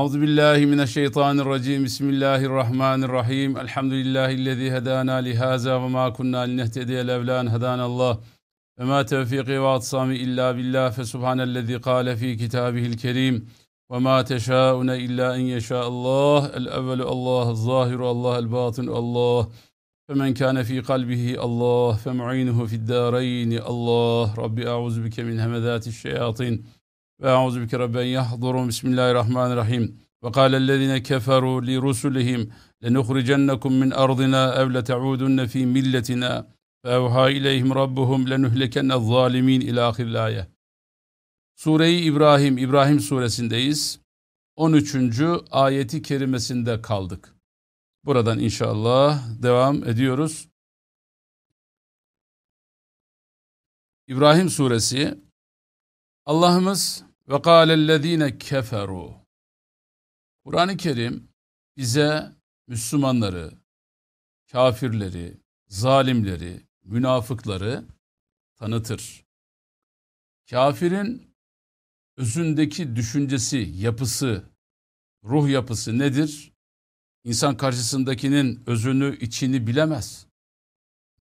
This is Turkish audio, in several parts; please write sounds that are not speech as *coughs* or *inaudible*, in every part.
Euzu billahi mineşşeytanirracim. Bismillahirrahmanirrahim. Elhamdülillahi'llezî hedâna li hâzâ ve mâ kunnâ linehtediye levlân hedânallah. Ve mâ tevfîkî ve atsâmi illâ billah fe subhânellezî kâle fî kitâbihil kerîm. Ve mâ teşâune illâ en yeşâallah. El evvelu Allah, zâhiru Allah, el bâtın Allah. Femen kâne fî kalbihi Allah, fe mu'inuhu fid dâreyni Allah. Rabbi a'udzu bike min hemedâti'ş şeyâtin ve auzu bike rabben yahdurun bismillahirrahmanirrahim ve kâlellezîne keferû li rusulihim lenukhricennekum min ardina ev leta'udunne fi milletina fevha ileyhim rabbuhum lenuhlekenne zalimin ila ahirlâye. Sure-i İbrahim, İbrahim suresindeyiz. 13. ayeti kerimesinde kaldık. Buradan inşallah devam ediyoruz. İbrahim suresi Allah'ımız ve kâlellezîne keferu Kur'an-ı Kerim bize Müslümanları, kafirleri, zalimleri, münafıkları tanıtır. Kafirin özündeki düşüncesi, yapısı, ruh yapısı nedir? İnsan karşısındakinin özünü, içini bilemez.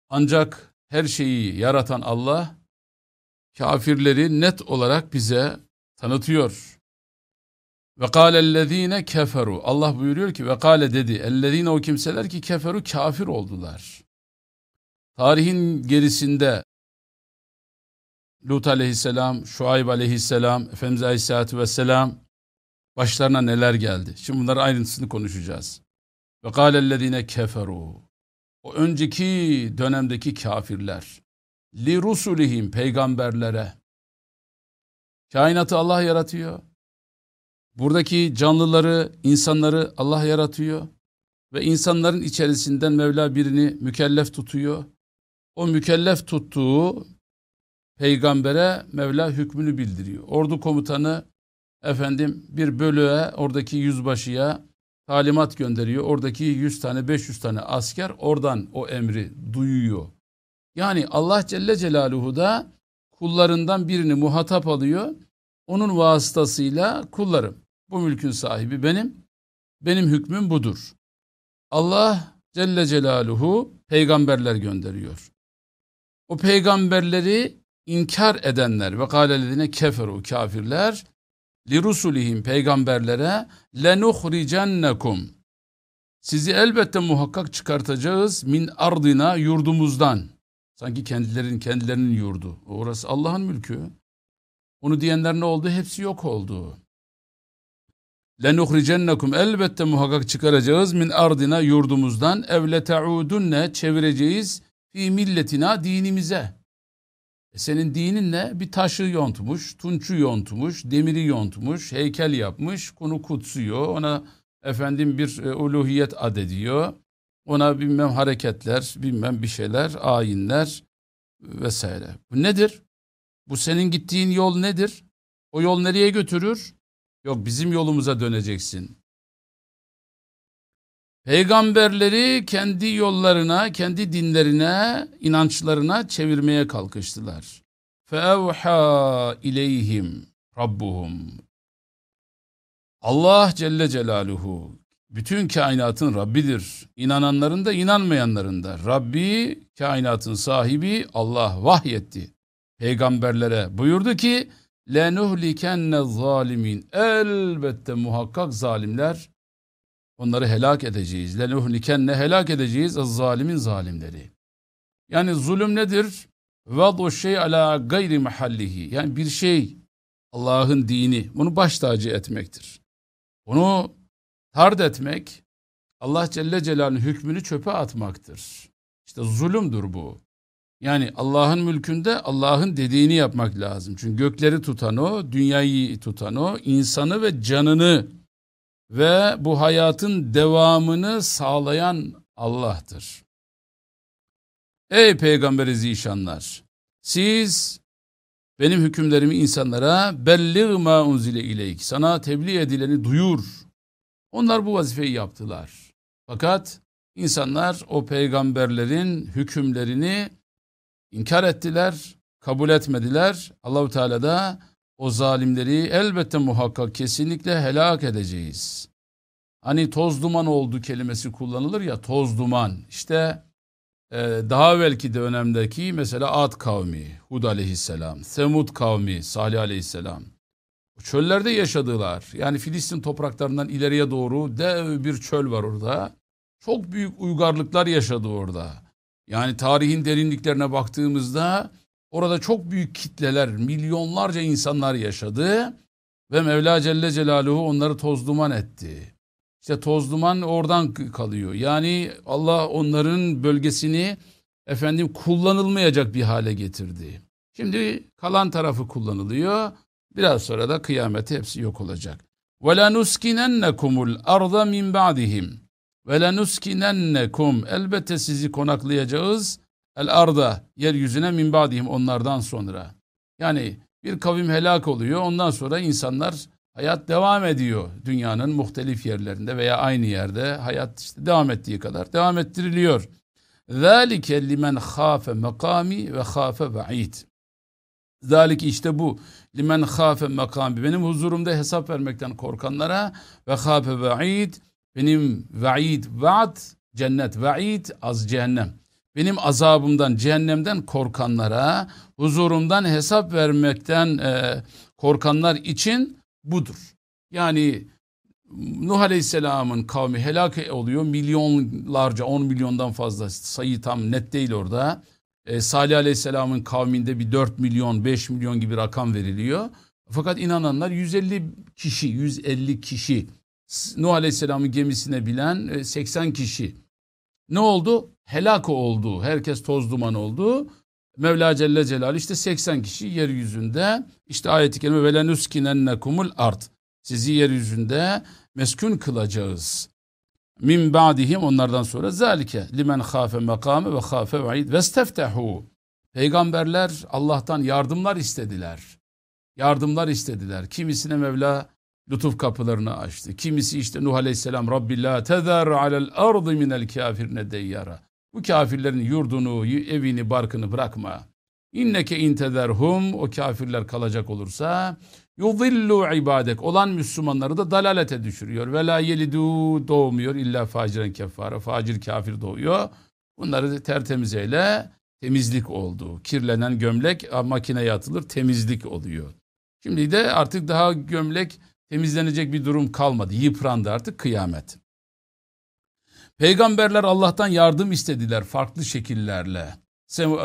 Ancak her şeyi yaratan Allah, kafirleri net olarak bize tanıtıyor. Ve kâlellezîne keferu. Allah buyuruyor ki ve kâle dedi. Ellezîne o kimseler ki keferu kafir oldular. Tarihin gerisinde Lut aleyhisselam, Şuayb aleyhisselam, Efendimiz aleyhisselatü vesselam başlarına neler geldi. Şimdi bunların ayrıntısını konuşacağız. Ve kâlellezîne keferu. O önceki dönemdeki kafirler. Li rusulihim peygamberlere. Kainatı Allah yaratıyor. Buradaki canlıları, insanları Allah yaratıyor. Ve insanların içerisinden Mevla birini mükellef tutuyor. O mükellef tuttuğu peygambere Mevla hükmünü bildiriyor. Ordu komutanı efendim bir bölüğe oradaki yüzbaşıya talimat gönderiyor. Oradaki 100 tane 500 tane asker oradan o emri duyuyor. Yani Allah Celle Celaluhu da kullarından birini muhatap alıyor. Onun vasıtasıyla kullarım. Bu mülkün sahibi benim. Benim hükmüm budur. Allah Celle Celaluhu peygamberler gönderiyor. O peygamberleri inkar edenler ve kâlelezine keferu kafirler li rusulihim peygamberlere lenuhricennekum sizi elbette muhakkak çıkartacağız min ardina yurdumuzdan sanki kendilerinin kendilerinin yurdu orası Allah'ın mülkü onu diyenler ne oldu hepsi yok oldu lenuhricennekum elbette muhakkak çıkaracağız min ardina yurdumuzdan evle teudunne çevireceğiz fi milletina dinimize e senin dinin ne? Bir taşı yontmuş, tunçu yontmuş, demiri yontmuş, heykel yapmış, konu kutsuyor, ona efendim bir e, uluhiyet adediyor. Ona bilmem hareketler, bilmem bir şeyler, ayinler vesaire. Bu nedir? Bu senin gittiğin yol nedir? O yol nereye götürür? Yok bizim yolumuza döneceksin. Peygamberleri kendi yollarına, kendi dinlerine, inançlarına çevirmeye kalkıştılar. Fevha ileyhim rabbuhum. Allah Celle Celaluhu bütün kainatın Rabbidir. İnananların da inanmayanların da. Rabbi kainatın sahibi Allah vahyetti. Peygamberlere buyurdu ki lenuhlikenne zalimin. Elbette muhakkak zalimler Onları helak edeceğiz. Lenuhlikenne helak edeceğiz zalimin zalimleri. Yani zulüm nedir? Vadu şey ala gayri mahallihi. Yani bir şey Allah'ın dini bunu baş tacı etmektir. Bunu tard etmek Allah Celle Celal'in hükmünü çöpe atmaktır. İşte zulümdür bu. Yani Allah'ın mülkünde Allah'ın dediğini yapmak lazım. Çünkü gökleri tutan o, dünyayı tutan o, insanı ve canını ve bu hayatın devamını sağlayan Allah'tır. Ey Peygamber zişanlar! Siz benim hükümlerimi insanlara belliğ ma unzile ileyk. Sana tebliğ edileni duyur. Onlar bu vazifeyi yaptılar. Fakat insanlar o peygamberlerin hükümlerini inkar ettiler, kabul etmediler. Allahu Teala da o zalimleri elbette muhakkak kesinlikle helak edeceğiz. Hani toz duman oldu kelimesi kullanılır ya toz duman. İşte e, daha belki de önemdeki mesela Ad kavmi Hud aleyhisselam, Semud kavmi Salih aleyhisselam. Çöllerde yaşadılar. Yani Filistin topraklarından ileriye doğru dev bir çöl var orada. Çok büyük uygarlıklar yaşadı orada. Yani tarihin derinliklerine baktığımızda orada çok büyük kitleler, milyonlarca insanlar yaşadı ve Mevla Celle Celaluhu onları toz duman etti. İşte toz duman oradan kalıyor. Yani Allah onların bölgesini efendim kullanılmayacak bir hale getirdi. Şimdi kalan tarafı kullanılıyor. Biraz sonra da kıyamete hepsi yok olacak. وَلَنُسْكِنَنَّكُمُ الْأَرْضَ مِنْ بَعْدِهِمْ وَلَنُسْكِنَنَّكُمْ Elbette sizi konaklayacağız. El arda yeryüzüne min badihim onlardan sonra. Yani bir kavim helak oluyor. Ondan sonra insanlar hayat devam ediyor. Dünyanın muhtelif yerlerinde veya aynı yerde hayat işte devam ettiği kadar devam ettiriliyor. ذَٰلِكَ لِمَنْ خَافَ مَقَامِ ve خَافَ vaid. Zalik işte bu. Limen khafe makami. Benim huzurumda hesap vermekten korkanlara ve khafe vaid. benim vaid, vaad, cennet, vaid, az cehennem. Benim azabımdan, cehennemden korkanlara, huzurumdan hesap vermekten e, korkanlar için budur. Yani Nuh Aleyhisselam'ın kavmi helak oluyor. Milyonlarca, 10 milyondan fazla sayı tam net değil orada. E, Salih Aleyhisselam'ın kavminde bir 4 milyon, 5 milyon gibi rakam veriliyor. Fakat inananlar 150 kişi, 150 kişi. Nuh Aleyhisselam'ın gemisine bilen 80 e, kişi. Ne oldu? Helak oldu. Herkes toz duman oldu. Mevla Celle Celal işte 80 kişi yeryüzünde işte ayet-i kerime velenuskinennekumul art. Sizi yeryüzünde meskun kılacağız. Min ba'dihim onlardan sonra zalike limen khafe makame ve khafe vaid vesteftehu. Peygamberler Allah'tan yardımlar istediler. Yardımlar istediler. Kimisine Mevla lütuf kapılarını açtı. Kimisi işte Nuh Aleyhisselam Rabbi la tezer alel ardı minel kafirine deyyara. Bu kafirlerin yurdunu, evini, barkını bırakma. İnneke intederhum o kafirler kalacak olursa yudillu ibadek olan Müslümanları da dalalete düşürüyor. Ve la yelidu doğmuyor illa faciren keffara. Facir kafir doğuyor. Bunları tertemiz eyle temizlik oldu. Kirlenen gömlek makineye atılır temizlik oluyor. Şimdi de artık daha gömlek temizlenecek bir durum kalmadı. Yıprandı artık kıyamet. Peygamberler Allah'tan yardım istediler farklı şekillerle.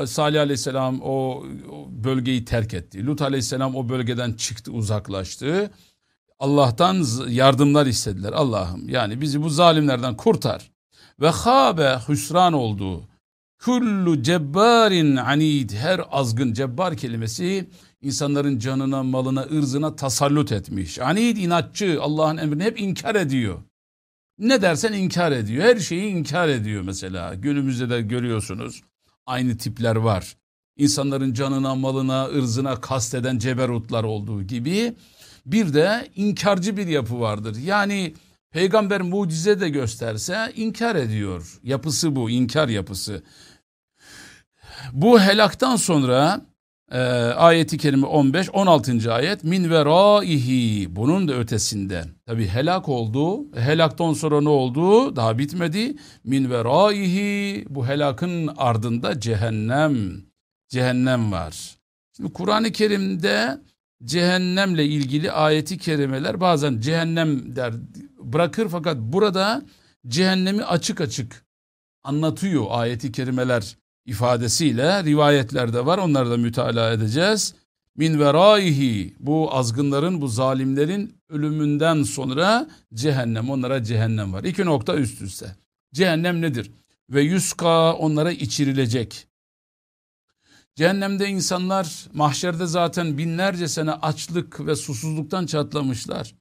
Salih aleyhisselam o bölgeyi terk etti. Lut aleyhisselam o bölgeden çıktı uzaklaştı. Allah'tan yardımlar istediler. Allah'ım yani bizi bu zalimlerden kurtar. Ve habe hüsran oldu. Kullu cebbarin anid her azgın cebbar kelimesi insanların canına, malına, ırzına tasallut etmiş. Anid inatçı Allah'ın emrini hep inkar ediyor. Ne dersen inkar ediyor. Her şeyi inkar ediyor mesela. Günümüzde de görüyorsunuz. Aynı tipler var. İnsanların canına, malına, ırzına kasteden ceberutlar olduğu gibi bir de inkarcı bir yapı vardır. Yani peygamber mucize de gösterse inkar ediyor. Yapısı bu, inkar yapısı. Bu helaktan sonra e, ayeti kerime 15 16. ayet. Min veraihi. Bunun da ötesinde. Tabi helak oldu. Helaktan sonra ne oldu? Daha bitmedi. Min veraihi. Bu helakın ardında cehennem. Cehennem var. Şimdi Kur'an-ı Kerim'de cehennemle ilgili ayeti kerimeler bazen cehennem der bırakır fakat burada cehennemi açık açık anlatıyor ayeti kerimeler ifadesiyle rivayetlerde var. Onları da mütalaa edeceğiz. Min veraihi bu azgınların, bu zalimlerin ölümünden sonra cehennem, onlara cehennem var. İki nokta üst üste. Cehennem nedir? Ve yuska onlara içirilecek. Cehennemde insanlar mahşerde zaten binlerce sene açlık ve susuzluktan çatlamışlar.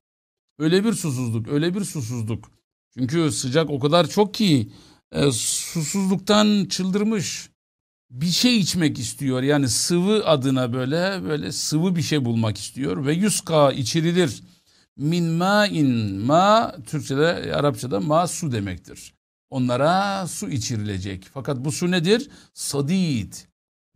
Öyle bir susuzluk, öyle bir susuzluk. Çünkü sıcak o kadar çok ki e, susuzluktan çıldırmış bir şey içmek istiyor. Yani sıvı adına böyle böyle sıvı bir şey bulmak istiyor ve yuska içirilir. Min ma'in ma Türkçede Arapçada ma su demektir. Onlara su içirilecek. Fakat bu su nedir? Sadid.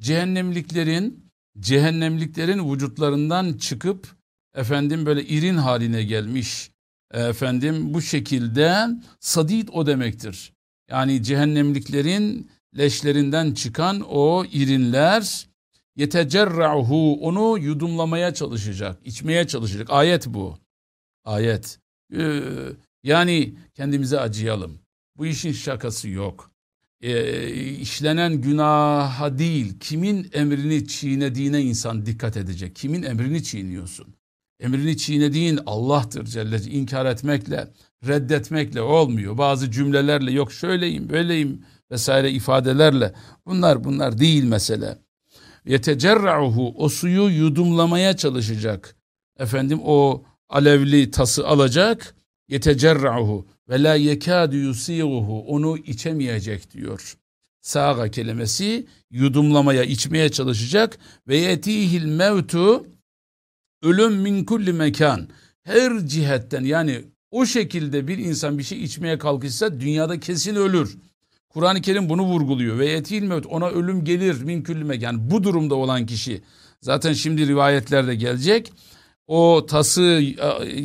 Cehennemliklerin cehennemliklerin vücutlarından çıkıp efendim böyle irin haline gelmiş efendim bu şekilde sadid o demektir. Yani cehennemliklerin leşlerinden çıkan o irinler yetecerra'hu onu yudumlamaya çalışacak, içmeye çalışacak. Ayet bu. Ayet. Ee, yani kendimize acıyalım. Bu işin şakası yok. Ee, işlenen günaha değil, kimin emrini çiğnediğine insan dikkat edecek. Kimin emrini çiğniyorsun? Emrini çiğnediğin Allah'tır Celle inkar etmekle, reddetmekle olmuyor. Bazı cümlelerle yok şöyleyim, böyleyim vesaire ifadelerle. Bunlar bunlar değil mesele. Yetecerra'uhu o suyu yudumlamaya çalışacak. Efendim o alevli tası alacak. Yetecerra'uhu ve la yekadu yusiruhu onu içemeyecek diyor. Sağa kelimesi yudumlamaya, içmeye çalışacak ve yetihil mevtu ölüm min kulli mekan her cihetten yani o şekilde bir insan bir şey içmeye kalkışsa dünyada kesin ölür. Kur'an-ı Kerim bunu vurguluyor ve etil mevt ona ölüm gelir min kulli mekan yani bu durumda olan kişi zaten şimdi rivayetlerde gelecek o tası e,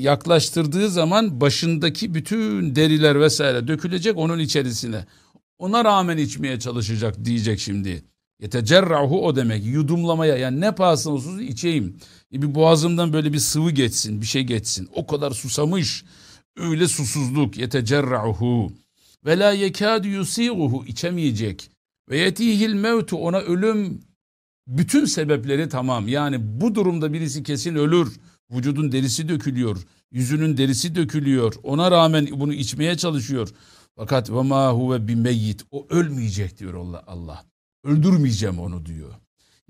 yaklaştırdığı zaman başındaki bütün deriler vesaire dökülecek onun içerisine. Ona rağmen içmeye çalışacak diyecek şimdi. Yetecerrahu o demek yudumlamaya yani ne pahasına olsun içeyim. E bir boğazımdan böyle bir sıvı geçsin bir şey geçsin. O kadar susamış öyle susuzluk yetecerrahu. Ve la yekâdü yusiruhu içemeyecek. Ve yetihil mevtu ona ölüm bütün sebepleri tamam. Yani bu durumda birisi kesin ölür. Vücudun derisi dökülüyor. Yüzünün derisi dökülüyor. Ona rağmen bunu içmeye çalışıyor. Fakat ve ma huve bimeyyit. O ölmeyecek diyor. Allah. Öldürmeyeceğim onu diyor.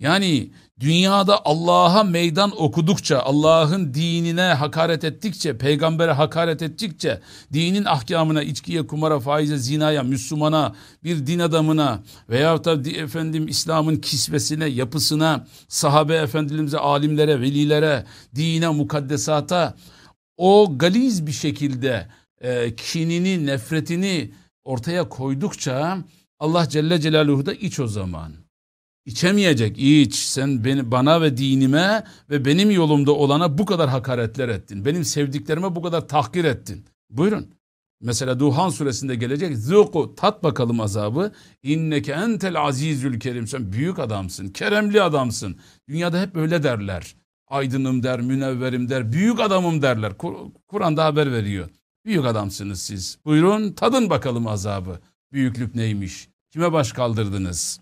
Yani dünyada Allah'a meydan okudukça, Allah'ın dinine hakaret ettikçe, peygambere hakaret ettikçe, dinin ahkamına, içkiye, kumara, faize, zinaya, Müslümana, bir din adamına veyahut da efendim İslam'ın kisvesine, yapısına, sahabe efendimize, alimlere, velilere, dine, mukaddesata o galiz bir şekilde e, kinini, nefretini ortaya koydukça Allah Celle Celaluhu da iç o zaman. İçemeyecek iç sen beni bana ve dinime ve benim yolumda olana bu kadar hakaretler ettin. Benim sevdiklerime bu kadar tahkir ettin. Buyurun. Mesela Duhan suresinde gelecek. Zuku tat bakalım azabı. İnneke entel azizül kerim. Sen büyük adamsın. Keremli adamsın. Dünyada hep öyle derler. Aydınım der, münevverim der, büyük adamım derler. Kur'an'da haber veriyor. Büyük adamsınız siz. Buyurun tadın bakalım azabı. Büyüklük neymiş? Kime baş kaldırdınız?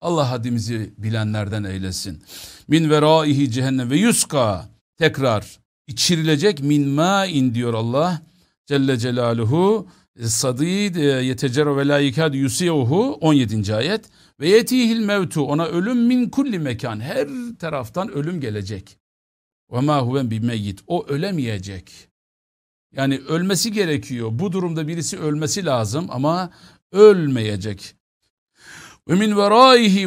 Allah hadimizi bilenlerden eylesin. Min veraihi cehennem ve yuska tekrar içirilecek min ma'in diyor Allah Celle Celaluhu sadid e, yetecero ve la yikad yusiuhu 17. ayet ve yetihil mevtu ona ölüm min kulli mekan her taraftan ölüm gelecek. Ve ma huven bi o ölemeyecek. Yani ölmesi gerekiyor. Bu durumda birisi ölmesi lazım ama ölmeyecek. Ve min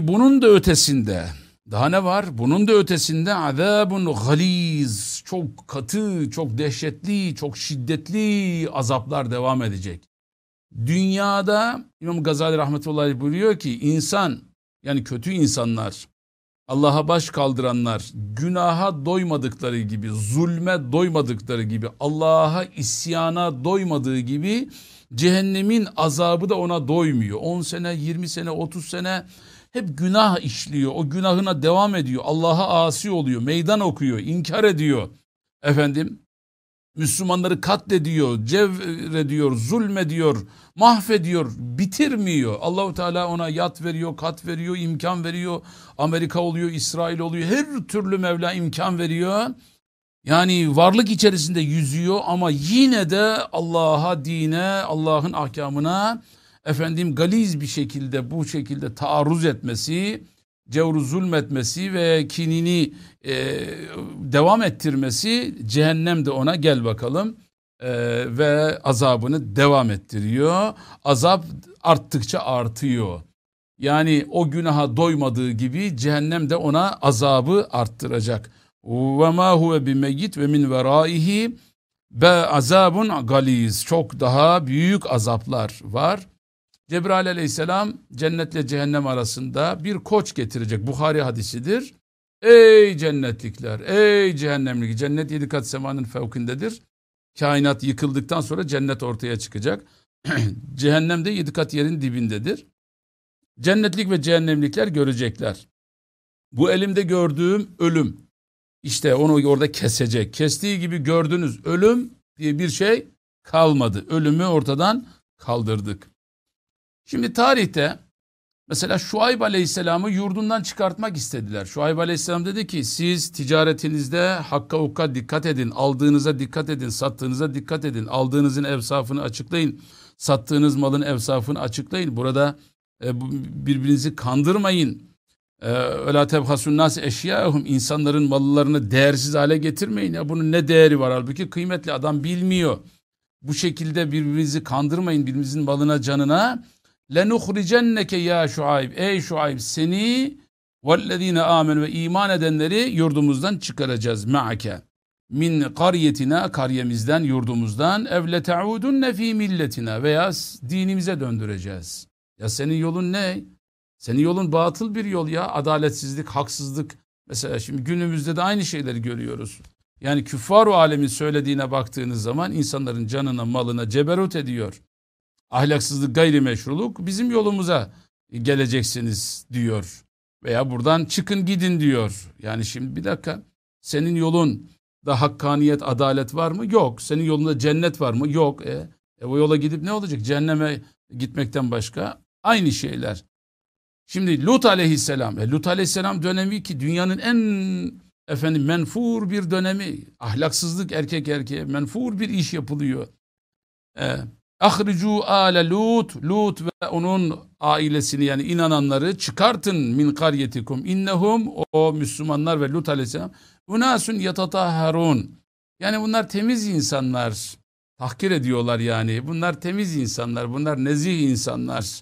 bunun da ötesinde. Daha ne var? Bunun da ötesinde azabun galiz. Çok katı, çok dehşetli, çok şiddetli azaplar devam edecek. Dünyada İmam Gazali rahmetullahi buyuruyor ki insan yani kötü insanlar Allah'a baş kaldıranlar günaha doymadıkları gibi, zulme doymadıkları gibi, Allah'a isyana doymadığı gibi Cehennemin azabı da ona doymuyor. 10 sene, 20 sene, 30 sene hep günah işliyor. O günahına devam ediyor. Allah'a asi oluyor. Meydan okuyor. inkar ediyor. Efendim Müslümanları katlediyor, cevrediyor, zulmediyor, mahvediyor, bitirmiyor. Allahu Teala ona yat veriyor, kat veriyor, imkan veriyor. Amerika oluyor, İsrail oluyor. Her türlü Mevla imkan veriyor. Yani varlık içerisinde yüzüyor ama yine de Allah'a, dine, Allah'ın ahkamına efendim galiz bir şekilde bu şekilde taarruz etmesi, cevru zulmetmesi ve kinini e, devam ettirmesi cehennem de ona gel bakalım e, ve azabını devam ettiriyor. Azap arttıkça artıyor. Yani o günaha doymadığı gibi cehennem de ona azabı arttıracak ve ma huve bimeyyit ve min veraihi be azabun galiz çok daha büyük azaplar var Cebrail aleyhisselam cennetle cehennem arasında bir koç getirecek. Buhari hadisidir. Ey cennetlikler, ey cehennemlik. Cennet yedi kat semanın fevkindedir. Kainat yıkıldıktan sonra cennet ortaya çıkacak. *clears throat* Cehennem de yedi kat yerin dibindedir. Cennetlik ve cehennemlikler görecekler. Bu elimde gördüğüm ölüm. İşte onu orada kesecek. Kestiği gibi gördünüz ölüm diye bir şey kalmadı. Ölümü ortadan kaldırdık. Şimdi tarihte mesela Şuayb Aleyhisselam'ı yurdundan çıkartmak istediler. Şuayb Aleyhisselam dedi ki siz ticaretinizde hakka hukka dikkat edin, aldığınıza dikkat edin, sattığınıza dikkat edin, aldığınızın evsafını açıklayın, sattığınız malın evsafını açıklayın. Burada e, birbirinizi kandırmayın. Öla tebhasun nas eşyahum insanların mallarını değersiz hale getirmeyin. Ya bunun ne değeri var halbuki kıymetli adam bilmiyor. Bu şekilde birbirinizi kandırmayın birbirinizin malına canına. Lenuhricenneke ya Şuayb. Ey Şuayb seni vellezine amen ve iman edenleri yurdumuzdan çıkaracağız ma'ake. Min kariyetina kariyemizden yurdumuzdan evle te'udunne fi milletina veya dinimize döndüreceğiz. Ya senin yolun ne? Senin yolun batıl bir yol ya. Adaletsizlik, haksızlık. Mesela şimdi günümüzde de aynı şeyleri görüyoruz. Yani küffar-ı alemin söylediğine baktığınız zaman insanların canına, malına ceberut ediyor. Ahlaksızlık, gayrimeşruluk bizim yolumuza geleceksiniz diyor. Veya buradan çıkın gidin diyor. Yani şimdi bir dakika senin yolun da hakkaniyet, adalet var mı? Yok. Senin yolunda cennet var mı? Yok. E, e o yola gidip ne olacak? Cehenneme gitmekten başka aynı şeyler. Şimdi Lut aleyhisselam, e, Lut aleyhisselam dönemi ki dünyanın en efendim menfur bir dönemi, ahlaksızlık erkek erkeğe menfur bir iş yapılıyor. E, Ahricu ale Lut, Lut ve onun ailesini yani inananları çıkartın min karyetikum innehum o Müslümanlar ve Lut aleyhisselam unasun yatatahharun. Yani bunlar temiz insanlar. Tahkir ediyorlar yani. Bunlar temiz insanlar, bunlar nezih insanlar.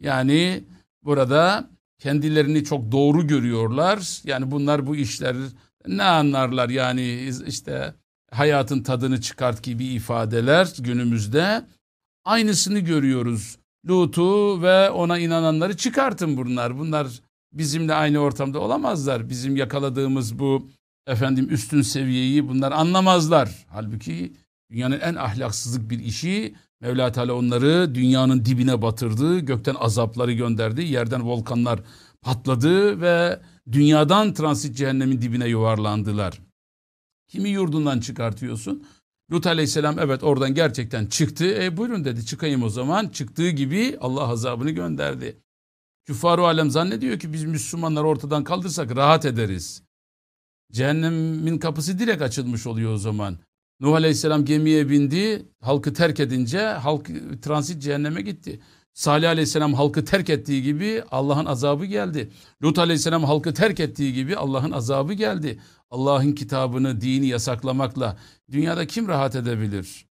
Yani burada kendilerini çok doğru görüyorlar. Yani bunlar bu işler ne anlarlar yani işte hayatın tadını çıkart gibi ifadeler günümüzde. Aynısını görüyoruz. Lut'u ve ona inananları çıkartın bunlar. Bunlar bizimle aynı ortamda olamazlar. Bizim yakaladığımız bu efendim üstün seviyeyi bunlar anlamazlar. Halbuki dünyanın en ahlaksızlık bir işi Mevla Teala onları dünyanın dibine batırdı, gökten azapları gönderdi, yerden volkanlar patladı ve dünyadan transit cehennemin dibine yuvarlandılar. Kimi yurdundan çıkartıyorsun? Lut aleyhisselam evet oradan gerçekten çıktı. E buyurun dedi çıkayım o zaman. Çıktığı gibi Allah azabını gönderdi. Küffar alem zannediyor ki biz Müslümanlar ortadan kaldırsak rahat ederiz. Cehennemin kapısı direkt açılmış oluyor o zaman. Nuh Aleyhisselam gemiye bindi, halkı terk edince halk transit cehenneme gitti. Salih Aleyhisselam halkı terk ettiği gibi Allah'ın azabı geldi. Lut Aleyhisselam halkı terk ettiği gibi Allah'ın azabı geldi. Allah'ın kitabını, dini yasaklamakla dünyada kim rahat edebilir?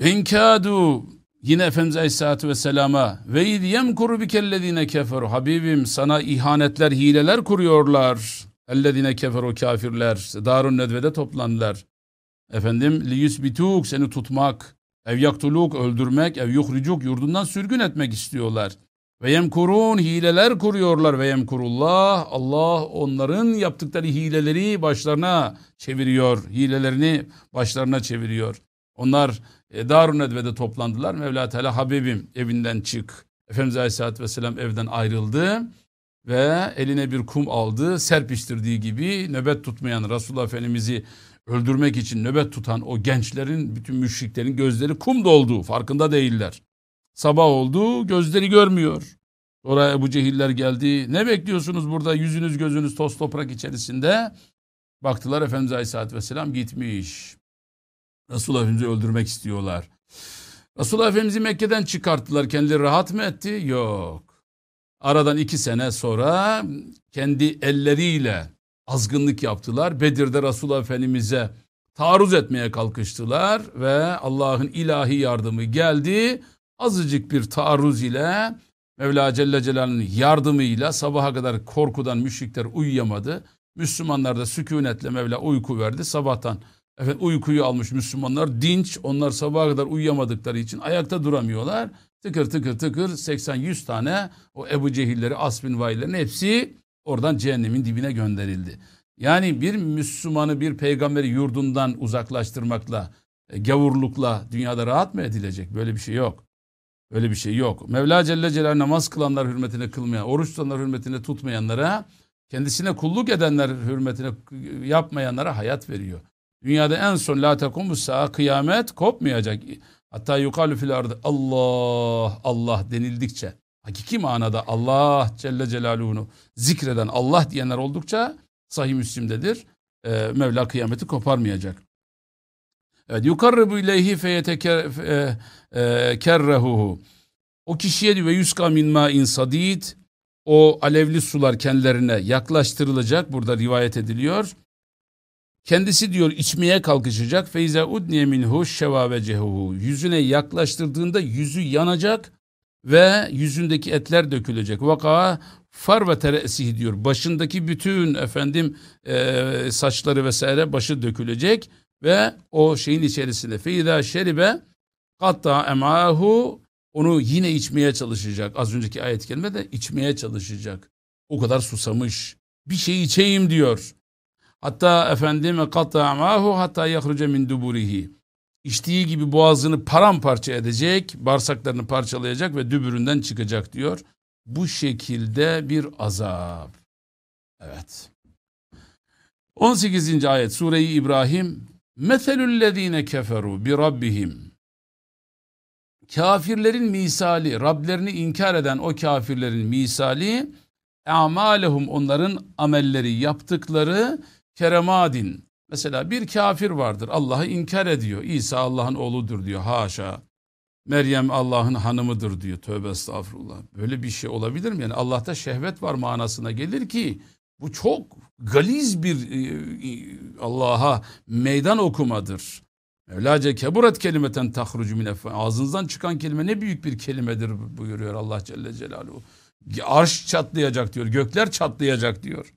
Venkâdû yine Efendimiz Aleyhisselatü Vesselam'a ve iz yemkuru bikellezine keferu Habibim sana ihanetler, hileler kuruyorlar. Ellezine keferu kafirler. Darun Nedve'de toplandılar. Efendim liyusbituk seni tutmak, ev yaktuluk öldürmek, ev yuhricuk yurdundan sürgün etmek istiyorlar. Ve yemkurun hileler kuruyorlar ve yemkurullah Allah onların yaptıkları hileleri başlarına çeviriyor. Hilelerini başlarına çeviriyor. Onlar e, Darun Nedve'de toplandılar. Mevla Teala Habibim evinden çık. Efendimiz Aleyhisselatü Vesselam evden ayrıldı ve eline bir kum aldı. Serpiştirdiği gibi nöbet tutmayan Resulullah Efendimiz'i öldürmek için nöbet tutan o gençlerin, bütün müşriklerin gözleri kum doldu. Farkında değiller. Sabah oldu, gözleri görmüyor. Sonra Ebu Cehiller geldi. Ne bekliyorsunuz burada yüzünüz gözünüz toz toprak içerisinde? Baktılar Efendimiz Aleyhisselatü Vesselam gitmiş. Resulullah Efendimiz'i öldürmek istiyorlar. Resulullah Efendimiz'i Mekke'den çıkarttılar. Kendileri rahat mı etti? Yok. Aradan iki sene sonra kendi elleriyle azgınlık yaptılar. Bedir'de Resulullah Efendimiz'e taarruz etmeye kalkıştılar ve Allah'ın ilahi yardımı geldi. Azıcık bir taarruz ile Mevla Celle Celaluhu'nun yardımıyla sabaha kadar korkudan müşrikler uyuyamadı. Müslümanlar da sükunetle Mevla uyku verdi. Sabahtan efendim, uykuyu almış Müslümanlar dinç. Onlar sabaha kadar uyuyamadıkları için ayakta duramıyorlar. tıkır tıkır tıkır 80-100 tane o Ebu Cehilleri, Asbin Vaylerin hepsi oradan cehennemin dibine gönderildi. Yani bir Müslümanı bir peygamberi yurdundan uzaklaştırmakla, e, gavurlukla dünyada rahat mı edilecek? Böyle bir şey yok. Öyle bir şey yok. Mevla Celle Celal namaz kılanlar hürmetine kılmayan, oruç tutanlar hürmetine tutmayanlara, kendisine kulluk edenler hürmetine yapmayanlara hayat veriyor. Dünyada en son la tekumu sa'a kıyamet kopmayacak. Hatta yukalu fil ardı Allah Allah denildikçe hakiki manada Allah Celle Celaluhu'nu zikreden Allah diyenler oldukça sahih Müslim'dedir. Ee, Mevla kıyameti koparmayacak. Evet, yukarribu ileyhi feyetekerrehuhu. O kişiye ve yuska min ma'in sadid. O alevli sular kendilerine yaklaştırılacak. Burada rivayet ediliyor. Kendisi diyor içmeye kalkışacak. Feyze udniye minhu şevavecehu. Yüzüne yaklaştırdığında yüzü yanacak ve yüzündeki etler dökülecek. Vaka far ve teresihi diyor. Başındaki bütün efendim e, saçları vesaire başı dökülecek ve o şeyin içerisinde feyda şeribe katta emahu onu yine içmeye çalışacak. Az önceki ayet kelime de içmeye çalışacak. O kadar susamış. Bir şey içeyim diyor. Hatta efendim katta emahu hatta yahruce min duburihi. İçtiği gibi boğazını paramparça edecek, bağırsaklarını parçalayacak ve dübüründen çıkacak diyor. Bu şekilde bir azap. Evet. 18. ayet Sure-i İbrahim Meselüllezine keferu bi rabbihim Kafirlerin misali, Rablerini inkar eden o kafirlerin misali amalehum onların amelleri yaptıkları keremadin. Mesela bir kafir vardır Allah'ı inkar ediyor. İsa Allah'ın oğludur diyor haşa. Meryem Allah'ın hanımıdır diyor. Tövbe estağfurullah. Böyle bir şey olabilir mi? Yani Allah'ta şehvet var manasına gelir ki bu çok galiz bir e, e, Allah'a meydan okumadır. Mevlace keburet kelimeten tahrucu min Ağzınızdan çıkan kelime ne büyük bir kelimedir buyuruyor Allah Celle Celaluhu. Arş çatlayacak diyor, gökler çatlayacak diyor.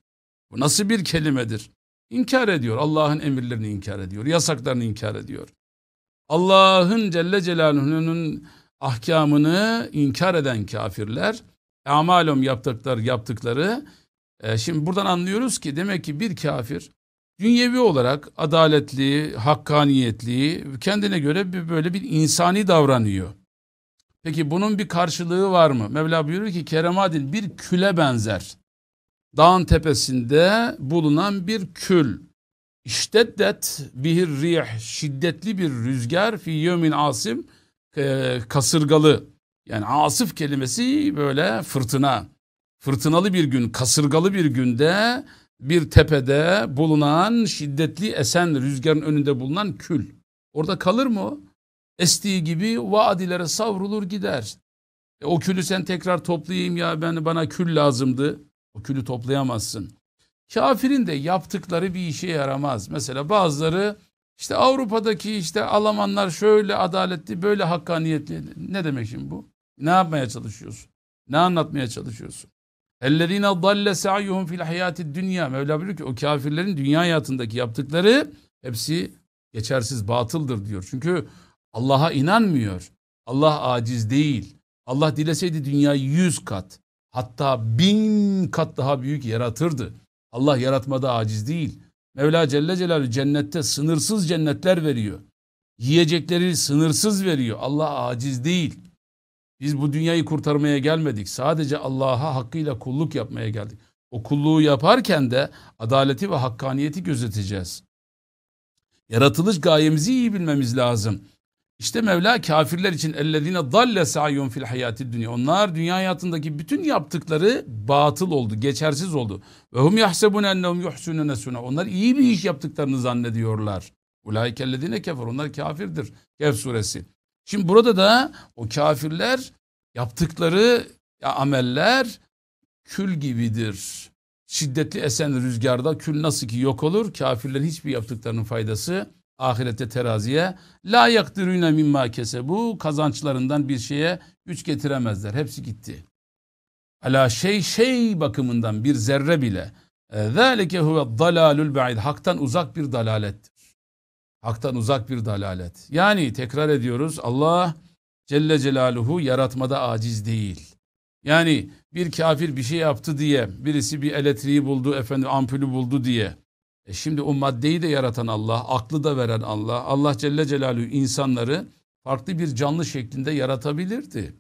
Bu nasıl bir kelimedir? İnkar ediyor. Allah'ın emirlerini inkar ediyor. Yasaklarını inkar ediyor. Allah'ın Celle Celaluhu'nun ahkamını inkar eden kafirler, amalum yaptıkları, yaptıkları e, şimdi buradan anlıyoruz ki demek ki bir kafir dünyevi olarak adaletli, hakkaniyetli, kendine göre bir, böyle bir insani davranıyor. Peki bunun bir karşılığı var mı? Mevla buyuruyor ki keremadin bir küle benzer. Dağın tepesinde bulunan bir kül. İşteddet bihir rih şiddetli bir rüzgar fi yevmin asim e, kasırgalı. Yani asıf kelimesi böyle fırtına. Fırtınalı bir gün, kasırgalı bir günde bir tepede bulunan şiddetli esen rüzgarın önünde bulunan kül. Orada kalır mı Estiği gibi vadilere savrulur gider. E, o külü sen tekrar toplayayım ya ben bana kül lazımdı. O külü toplayamazsın. Kafirin de yaptıkları bir işe yaramaz. Mesela bazıları işte Avrupa'daki işte Almanlar şöyle adaletli, böyle hakkaniyetli. Ne demek şimdi bu? Ne yapmaya çalışıyorsun? Ne anlatmaya çalışıyorsun? اَلَّذ۪ينَ ضَلَّ سَعْيُهُمْ fil الْحَيَاتِ dünya. Mevla buyuruyor ki o kafirlerin dünya hayatındaki yaptıkları hepsi geçersiz, batıldır diyor. Çünkü Allah'a inanmıyor. Allah aciz değil. Allah dileseydi dünyayı yüz kat, hatta bin kat daha büyük yaratırdı. Allah yaratmada aciz değil. Mevla Celle Celaluhu cennette sınırsız cennetler veriyor. Yiyecekleri sınırsız veriyor. Allah aciz değil. Biz bu dünyayı kurtarmaya gelmedik. Sadece Allah'a hakkıyla kulluk yapmaya geldik. O kulluğu yaparken de adaleti ve hakkaniyeti gözeteceğiz. Yaratılış gayemizi iyi bilmemiz lazım. İşte Mevla kafirler için ellezine dalle sa'yun fil hayati dünya. Onlar dünya hayatındaki bütün yaptıkları batıl oldu, geçersiz oldu. Ve hum yahsebun ennehum yuhsunune suna. Onlar iyi bir iş yaptıklarını zannediyorlar. Ulaikellezine kefer. Onlar kafirdir. Kehf suresi. Şimdi burada da o kafirler yaptıkları ya ameller kül gibidir. Şiddetli esen rüzgarda kül nasıl ki yok olur, kafirlerin hiçbir yaptıklarının faydası ahirette teraziye la yakdirune mimma kesebu kazançlarından bir şeye güç getiremezler. Hepsi gitti. Ala şey şey bakımından bir zerre bile zalike huve dalalul ba'id haktan uzak bir dalalettir. Haktan uzak bir dalalet. Yani tekrar ediyoruz Allah Celle Celaluhu yaratmada aciz değil. Yani bir kafir bir şey yaptı diye, birisi bir elektriği buldu, efendim ampulü buldu diye. E şimdi o maddeyi de yaratan Allah, aklı da veren Allah, Allah Celle Celaluhu insanları farklı bir canlı şeklinde yaratabilirdi.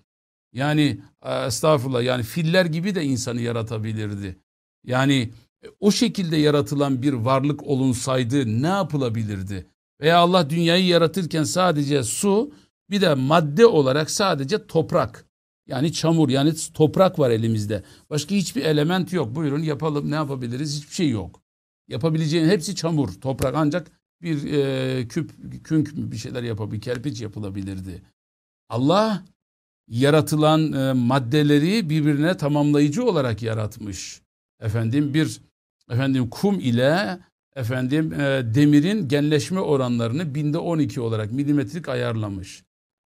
Yani e, estağfurullah yani filler gibi de insanı yaratabilirdi. Yani e, o şekilde yaratılan bir varlık olunsaydı ne yapılabilirdi? Veya Allah dünyayı yaratırken sadece su bir de madde olarak sadece toprak. Yani çamur yani toprak var elimizde. Başka hiçbir element yok. Buyurun yapalım ne yapabiliriz? Hiçbir şey yok. Yapabileceğin hepsi çamur, toprak ancak bir e, küp, künk bir şeyler yapabilir, kerpiç yapılabilirdi. Allah yaratılan e, maddeleri birbirine tamamlayıcı olarak yaratmış. Efendim bir efendim kum ile efendim e, demirin genleşme oranlarını binde 12 olarak milimetrik ayarlamış.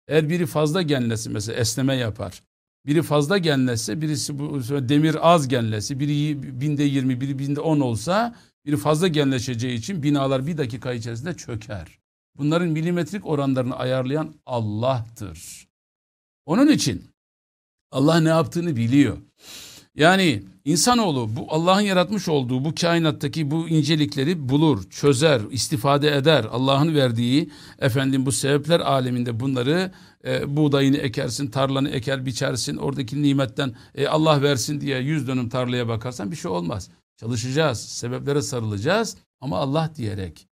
Eğer biri fazla genleşse mesela esneme yapar. Biri fazla genleşse birisi bu demir az genleşse biri binde 20 biri binde 10 olsa biri fazla genleşeceği için binalar bir dakika içerisinde çöker. Bunların milimetrik oranlarını ayarlayan Allah'tır. Onun için Allah ne yaptığını biliyor. Yani insanoğlu bu Allah'ın yaratmış olduğu bu kainattaki bu incelikleri bulur, çözer, istifade eder. Allah'ın verdiği efendim bu sebepler aleminde bunları e, buğdayını ekersin, tarlanı eker, biçersin. Oradaki nimetten e, Allah versin diye yüz dönüm tarlaya bakarsan bir şey olmaz. Çalışacağız, sebeplere sarılacağız ama Allah diyerek.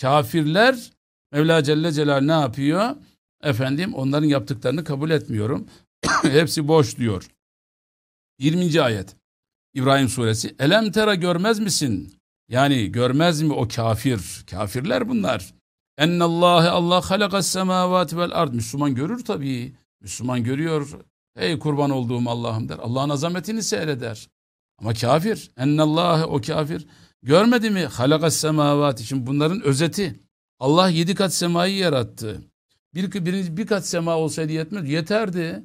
Kafirler Mevla Celle Celal ne yapıyor? Efendim onların yaptıklarını kabul etmiyorum. *coughs* Hepsi boş diyor. 20. ayet. İbrahim suresi. Elem tera görmez misin? Yani görmez mi o kafir? Kafirler bunlar. Ennallâhe Allah halakas semâvâti vel ard. Müslüman görür tabii. Müslüman görüyor. Ey kurban olduğum Allah'ım der. Allah'ın azametini seyreder. Ama kafir. Ennallâhe o kafir. Görmedi mi? Halakas semâvâti. Şimdi bunların özeti. Allah yedi kat semayı yarattı. Bir, bir, bir kat sema olsaydı yetmez. Yeterdi.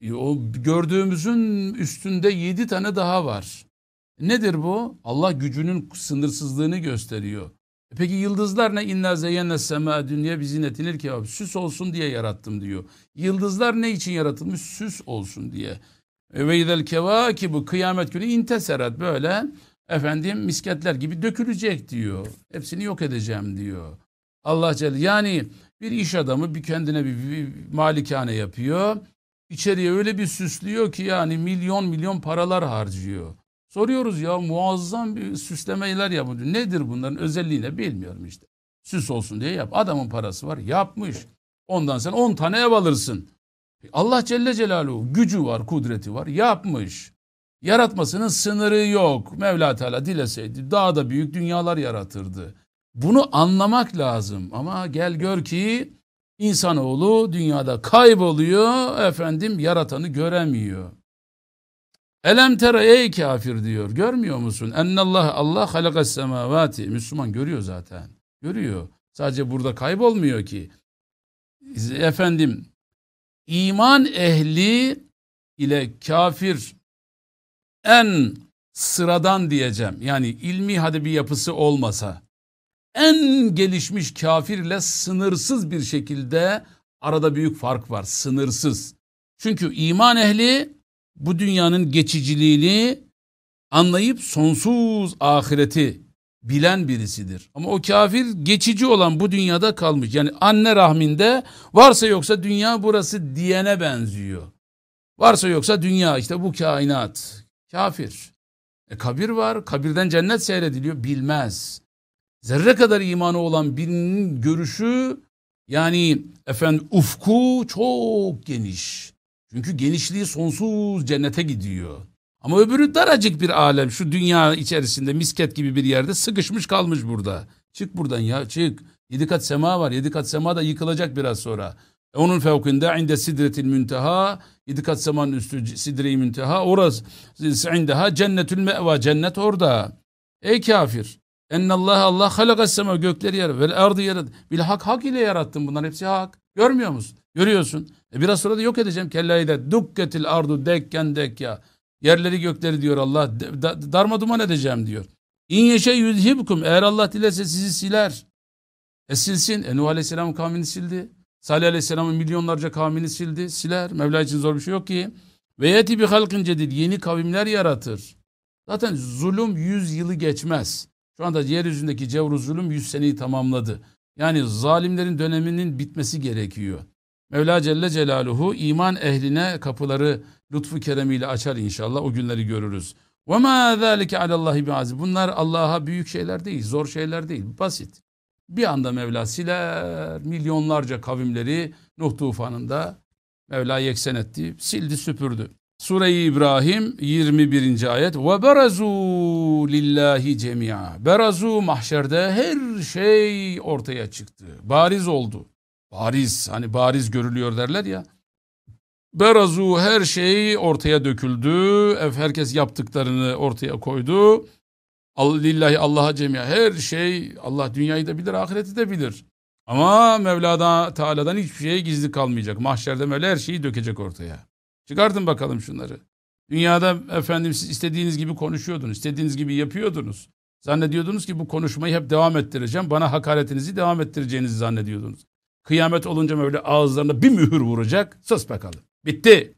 E, o gördüğümüzün üstünde yedi tane daha var. Nedir bu? Allah gücünün sınırsızlığını gösteriyor. E peki yıldızlar ne? İnna zeyyenne sema dünya bizi netinir ki süs olsun diye yarattım diyor. Yıldızlar ne için yaratılmış? Süs olsun diye. Ve idel ki bu kıyamet günü inteserat böyle efendim misketler gibi dökülecek diyor. Hepsini yok edeceğim diyor. Allah Celle yani bir iş adamı bir kendine bir, bir malikane yapıyor. İçeriye öyle bir süslüyor ki yani milyon milyon paralar harcıyor. Soruyoruz ya muazzam bir süslemeler yapıyor. Nedir bunların özelliği ne bilmiyorum işte. Süs olsun diye yap. Adamın parası var yapmış. Ondan sen 10 tane ev alırsın. Allah Celle Celaluhu gücü var, kudreti var yapmış. Yaratmasının sınırı yok. Mevla Teala dileseydi daha da büyük dünyalar yaratırdı. Bunu anlamak lazım ama gel gör ki insanoğlu dünyada kayboluyor efendim yaratanı göremiyor. Elem tere ey kafir diyor. Görmüyor musun? Ennallah Allah halakas semavati. Müslüman görüyor zaten. Görüyor. Sadece burada kaybolmuyor ki. Efendim iman ehli ile kafir en sıradan diyeceğim. Yani ilmi hadi bir yapısı olmasa en gelişmiş kafirle sınırsız bir şekilde arada büyük fark var. Sınırsız. Çünkü iman ehli bu dünyanın geçiciliğini anlayıp sonsuz ahireti bilen birisidir. Ama o kafir geçici olan bu dünyada kalmış. Yani anne rahminde varsa yoksa dünya burası diyene benziyor. Varsa yoksa dünya işte bu kainat. Kafir. E kabir var. Kabirden cennet seyrediliyor. Bilmez. Zerre kadar imanı olan birinin görüşü yani efendim ufku çok geniş. Çünkü genişliği sonsuz cennete gidiyor. Ama öbürü daracık bir alem şu dünya içerisinde misket gibi bir yerde sıkışmış kalmış burada. Çık buradan ya çık. Yedi kat sema var. Yedi kat sema da yıkılacak biraz sonra. E onun fevkinde inde sidretil münteha. Yedi kat semanın üstü sidre-i münteha. Orası indeha cennetül meva. Cennet orada. Ey kafir. Ennallah Allah halakas sema gökleri yarattı. Vel ardı yarattı. Bil hak hak ile yarattım bunların hepsi hak. Görmüyor musun? Görüyorsun. E biraz sonra da yok edeceğim kellayı da. Dukketil ardu dekken dekya. Yerleri gökleri diyor Allah. Da, darma duman edeceğim diyor. İn yeşe yüzhibkum. Eğer Allah dilerse sizi siler. E silsin. E Nuh Aleyhisselam kavmini sildi. Salih Aleyhisselam'ın milyonlarca kavmini sildi, siler. Mevla için zor bir şey yok ki. Ve yeti bir halkın cedid. Yeni kavimler yaratır. Zaten zulüm yüz yılı geçmez. Şu anda yeryüzündeki cevru zulüm yüz seneyi tamamladı. Yani zalimlerin döneminin bitmesi gerekiyor. Mevla Celle Celaluhu iman ehline kapıları lütfu keremiyle açar inşallah. O günleri görürüz. وَمَا ذَٰلِكَ عَلَى اللّٰهِ بِعَزِيزٍ Bunlar Allah'a büyük şeyler değil, zor şeyler değil, basit. Bir anda Mevla siler milyonlarca kavimleri Nuh tufanında Mevla yeksen etti, sildi süpürdü. Sure-i İbrahim 21. ayet ve berazu lillahi cemia. Berazu mahşerde her şey ortaya çıktı. Bariz oldu. Bariz hani bariz görülüyor derler ya. Berazu her şey ortaya döküldü. Herkes yaptıklarını ortaya koydu. Lillahi Allah'a cemia her şey Allah dünyayı da bilir ahireti de bilir. Ama Mevla'dan Teala'dan hiçbir şey gizli kalmayacak. Mahşerde Mevla her şeyi dökecek ortaya. Çıkartın bakalım şunları. Dünyada efendim siz istediğiniz gibi konuşuyordunuz, istediğiniz gibi yapıyordunuz. Zannediyordunuz ki bu konuşmayı hep devam ettireceğim. Bana hakaretinizi devam ettireceğinizi zannediyordunuz. Kıyamet olunca böyle ağızlarına bir mühür vuracak. Sus bakalım. Bitti.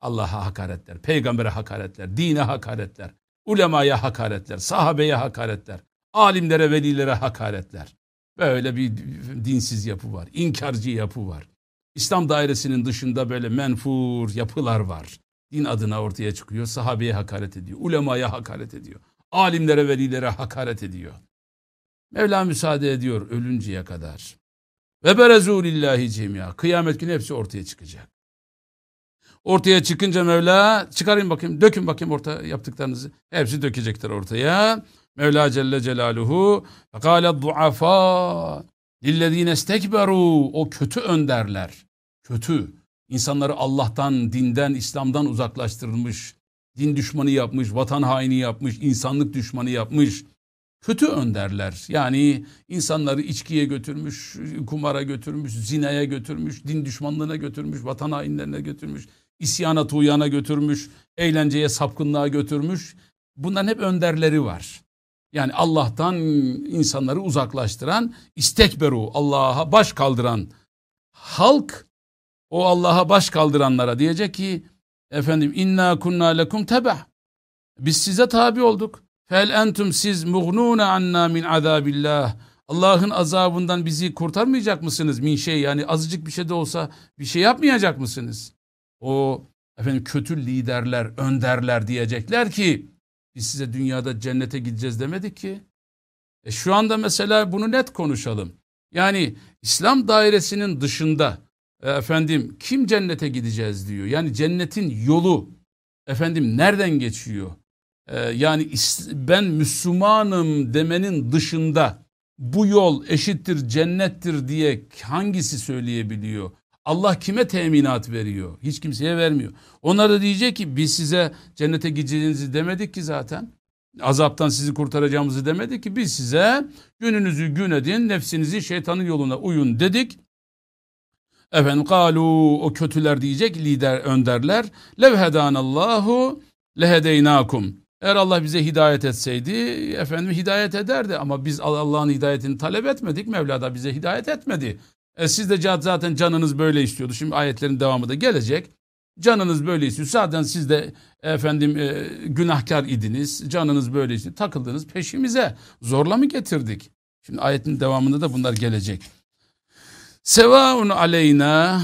Allah'a hakaretler, peygambere hakaretler, dine hakaretler, ulemaya hakaretler, sahabeye hakaretler, alimlere, velilere hakaretler. Böyle bir dinsiz yapı var, inkarcı yapı var. İslam dairesinin dışında böyle menfur yapılar var. Din adına ortaya çıkıyor, sahabeye hakaret ediyor, ulemaya hakaret ediyor, alimlere, velilere hakaret ediyor. Mevla müsaade ediyor ölünceye kadar. Ve berezu lillahi cemia. Kıyamet günü hepsi ortaya çıkacak. Ortaya çıkınca Mevla çıkarın bakayım dökün bakayım orta yaptıklarınızı. Hepsi dökecektir ortaya. Mevla Celle Celaluhu Kale duafa lillezine stekberu O kötü önderler. Kötü. insanları Allah'tan, dinden, İslam'dan uzaklaştırılmış. Din düşmanı yapmış, vatan haini yapmış, insanlık düşmanı yapmış kötü önderler. Yani insanları içkiye götürmüş, kumara götürmüş, zinaya götürmüş, din düşmanlığına götürmüş, vatan hainlerine götürmüş isyana tuğyana götürmüş, eğlenceye sapkınlığa götürmüş. Bunların hep önderleri var. Yani Allah'tan insanları uzaklaştıran, istekberu, Allah'a baş kaldıran halk o Allah'a baş kaldıranlara diyecek ki efendim inna kunna lekum tebe. Biz size tabi olduk. Fel entum siz mugnuna anna min azabillah. Allah'ın azabından bizi kurtarmayacak mısınız min şey yani azıcık bir şey de olsa bir şey yapmayacak mısınız? O efendim kötü liderler, önderler diyecekler ki biz size dünyada cennete gideceğiz demedik ki. E şu anda mesela bunu net konuşalım. Yani İslam dairesinin dışında e, efendim kim cennete gideceğiz diyor. Yani cennetin yolu efendim nereden geçiyor? E, yani ben Müslümanım demenin dışında bu yol eşittir cennettir diye hangisi söyleyebiliyor? Allah kime teminat veriyor? Hiç kimseye vermiyor. Onlar da diyecek ki biz size cennete gideceğinizi demedik ki zaten. Azaptan sizi kurtaracağımızı demedik ki biz size gününüzü gün edin, nefsinizi şeytanın yoluna uyun dedik. Efendim kalu o kötüler diyecek lider önderler. Lev hedanallahu lehedeynakum. Eğer Allah bize hidayet etseydi efendim hidayet ederdi ama biz Allah'ın hidayetini talep etmedik. Mevla da bize hidayet etmedi. E siz de zaten canınız böyle istiyordu. Şimdi ayetlerin devamı da gelecek. Canınız böyle istiyor. Zaten siz de efendim e, günahkar idiniz. Canınız böyle istiyor. Takıldınız peşimize. Zorla mı getirdik? Şimdi ayetin devamında da bunlar gelecek. Sevaun aleyna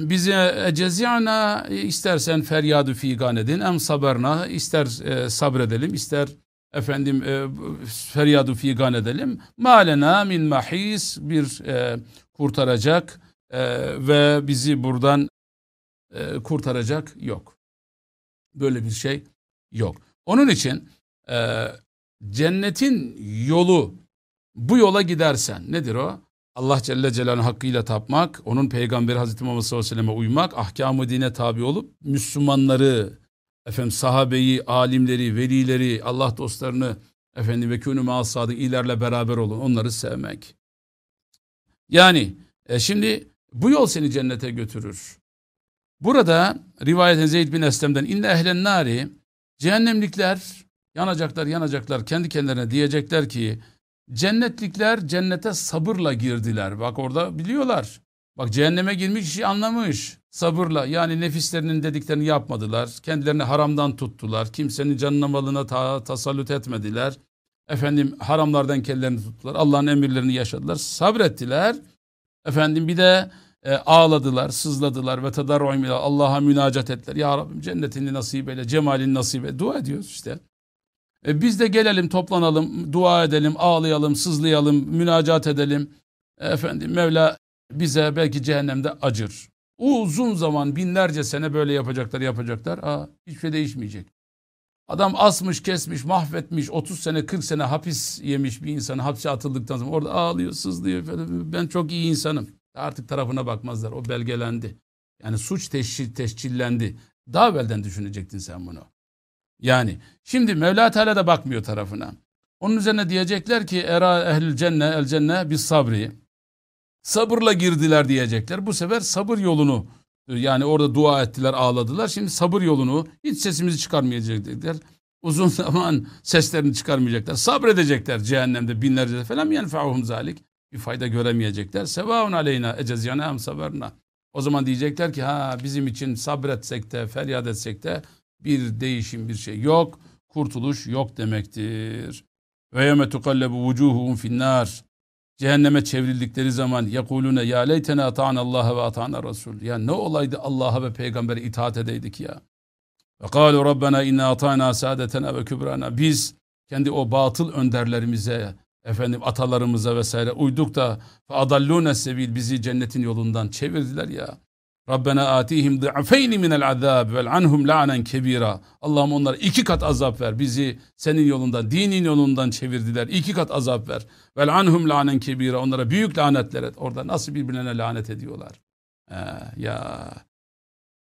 bize cezyana istersen feryadu figan edin em saberna ister e, sabredelim ister efendim e, feryadu figan edelim malena min mahis bir e, kurtaracak e, ve bizi buradan e, kurtaracak yok. Böyle bir şey yok. Onun için e, cennetin yolu bu yola gidersen nedir o? Allah Celle Celaluhu hakkıyla tapmak, onun peygamberi Hazreti Muhammed sallallahu aleyhi ve selleme uymak, ahkam-ı dine tabi olup Müslümanları, efendim sahabeyi, alimleri, velileri, Allah dostlarını efendim ve künü mağasadı ilerle beraber olun, onları sevmek. Yani e, şimdi bu yol seni cennete götürür. Burada rivayet Zeyd bin Eslem'den inne ehlen nari cehennemlikler yanacaklar yanacaklar kendi kendilerine diyecekler ki cennetlikler cennete sabırla girdiler. Bak orada biliyorlar. Bak cehenneme girmiş kişi anlamış. Sabırla yani nefislerinin dediklerini yapmadılar. Kendilerini haramdan tuttular. Kimsenin canına malına ta tasallut etmediler. Efendim haramlardan kendilerini tuttular. Allah'ın emirlerini yaşadılar. Sabrettiler. Efendim bir de e, ağladılar, sızladılar ve tedarru'im Allah'a münacat ettiler. Ya Rabbim cennetini nasip eyle, cemalini nasip eyle. Dua ediyoruz işte. E, biz de gelelim, toplanalım, dua edelim, ağlayalım, sızlayalım, münacat edelim. E, efendim Mevla bize belki cehennemde acır. Uzun zaman binlerce sene böyle yapacaklar yapacaklar. Aa, hiçbir şey değişmeyecek. Adam asmış kesmiş mahvetmiş 30 sene 40 sene hapis yemiş bir insanı hapse atıldıktan sonra orada ağlıyor sızlıyor. Ben çok iyi insanım. Artık tarafına bakmazlar o belgelendi. Yani suç teşkil, teşkillendi. Daha evvelden düşünecektin sen bunu. Yani şimdi Mevla Teala da bakmıyor tarafına. Onun üzerine diyecekler ki era ehlül cenne el cenne bis sabri. Sabırla girdiler diyecekler. Bu sefer sabır yolunu yani orada dua ettiler, ağladılar. Şimdi sabır yolunu hiç sesimizi çıkarmayacaklar. Uzun *laughs* zaman seslerini çıkarmayacaklar. Sabredecekler cehennemde binlerce falan yenfa'uhum zalik. Bir fayda göremeyecekler. Sevaun aleyna ecezyana hem saberna. O zaman diyecekler ki ha bizim için sabretsek de feryat etsek de bir değişim bir şey yok. Kurtuluş yok demektir. Ve yeme tukallabu vucuhum finnar. Cehenneme çevrildikleri zaman yekulune ya leytena ata'na Allah ve ata'na Resul. Ya ne olaydı Allah'a ve peygambere itaat edeydik ya. Ve kalu Rabbena inna ata'na saadetena ve kübrana. Biz kendi o batıl önderlerimize, efendim atalarımıza vesaire uyduk da adallune sebil bizi cennetin yolundan çevirdiler ya. Rabbena atihim dı'feyni minel azab vel anhum la'nen kebira. Allah'ım onlara iki kat azap ver. Bizi senin yolundan, dinin yolundan çevirdiler. İki kat azap ver. Vel anhum la'nen kebira. Onlara büyük lanetler et. Orada nasıl birbirlerine lanet ediyorlar. Ee, ya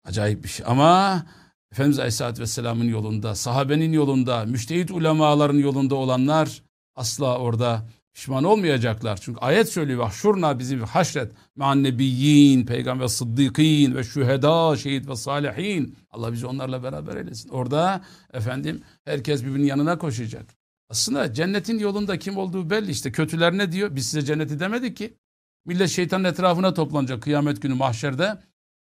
acayip bir şey. Ama Efendimiz Aleyhisselatü Vesselam'ın yolunda, sahabenin yolunda, müştehit ulemaların yolunda olanlar asla orada pişman olmayacaklar. Çünkü ayet söylüyor vahşurna bizi haşret ma'an nebiyyin, peygamber sıddıkîn ve şüheda, şehit ve salihin. Allah bizi onlarla beraber eylesin. Orada efendim herkes birbirinin yanına koşacak. Aslında cennetin yolunda kim olduğu belli işte. Kötüler ne diyor? Biz size cenneti demedik ki. Millet şeytanın etrafına toplanacak kıyamet günü mahşerde.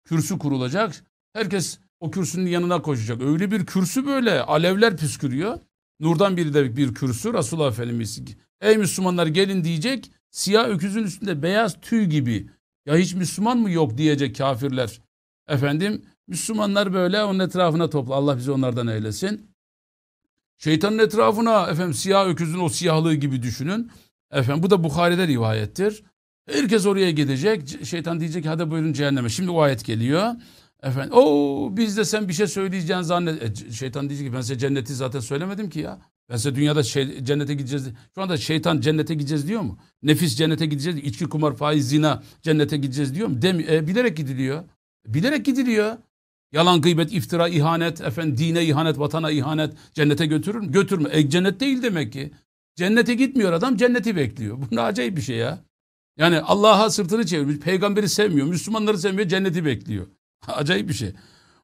Kürsü kurulacak. Herkes o kürsünün yanına koşacak. Öyle bir kürsü böyle alevler püskürüyor. Nurdan biri de bir kürsü Resulullah Efendimiz Ey Müslümanlar gelin diyecek. Siyah öküzün üstünde beyaz tüy gibi. Ya hiç Müslüman mı yok diyecek kafirler. Efendim Müslümanlar böyle onun etrafına topla. Allah bizi onlardan eylesin. Şeytanın etrafına efendim siyah öküzün o siyahlığı gibi düşünün. Efendim bu da Bukhari'de rivayettir. Herkes oraya gidecek. Şeytan diyecek hadi buyurun cehenneme. Şimdi o ayet geliyor. Efendim o biz de sen bir şey söyleyeceğini zannet. E, şeytan diyecek ki ben size cenneti zaten söylemedim ki ya. Ben dünyada şey, cennete gideceğiz. Şu anda şeytan cennete gideceğiz diyor mu? Nefis cennete gideceğiz. içki, kumar, faiz, zina cennete gideceğiz diyor mu? Demi, e, bilerek gidiliyor. Bilerek gidiliyor. Yalan, gıybet, iftira, ihanet, efendim dine ihanet, vatana ihanet cennete götürür mü? Götürme. E, cennet değil demek ki. Cennete gitmiyor adam, cenneti bekliyor. Bu ne acayip bir şey ya. Yani Allah'a sırtını çevirmiş, peygamberi sevmiyor, Müslümanları sevmiyor, cenneti bekliyor. *laughs* Acayip bir şey.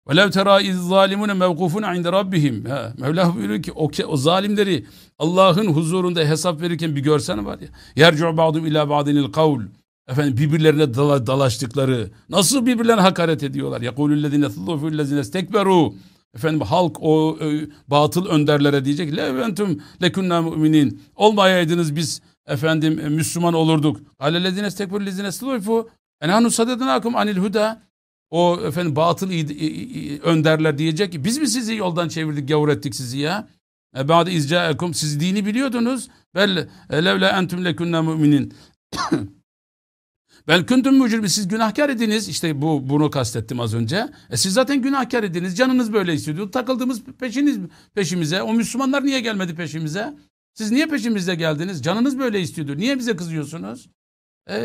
وَلَوْ تَرَى اِذْ ظَالِمُونَ مَوْقُفُونَ عِنْدَ رَبِّهِمْ ha, Mevla buyuruyor ki o, o zalimleri Allah'ın huzurunda hesap verirken bir görsene var ya. يَرْجُعْ بَعْضُمْ اِلَى بَعْضٍ الْقَوْلِ Efendim birbirlerine dala, dalaştıkları, nasıl birbirlerine hakaret ediyorlar. يَقُولُ الَّذِينَ ثُلُّفُ الَّذِينَ اسْتَكْبَرُوا Efendim halk o e, batıl önderlere diyecek. لَوْاَنْتُمْ لَكُنَّا مُؤْمِنِينَ Olmayaydınız biz efendim e, Müslüman olurduk. قَالَ الَّذِينَ اسْتَكْبَرُوا الَّذِينَ اسْتُضْعِفُوا اَنَانُ صَدَدْنَاكُمْ عَنِ الْهُدَى o efendim batıl önderler diyecek ki biz mi sizi yoldan çevirdik, gavur ettik sizi ya? E ba'de izcaekum siz dini biliyordunuz. Bel e, levle entum lekunna müminin. *clears throat* Bel kuntum mücrimin siz günahkar ediniz. İşte bu bunu kastettim az önce. E siz zaten günahkar ediniz. Canınız böyle istiyordu. Takıldığımız peşiniz peşimize. O Müslümanlar niye gelmedi peşimize? Siz niye peşimizde geldiniz? Canınız böyle istiyordu. Niye bize kızıyorsunuz? E,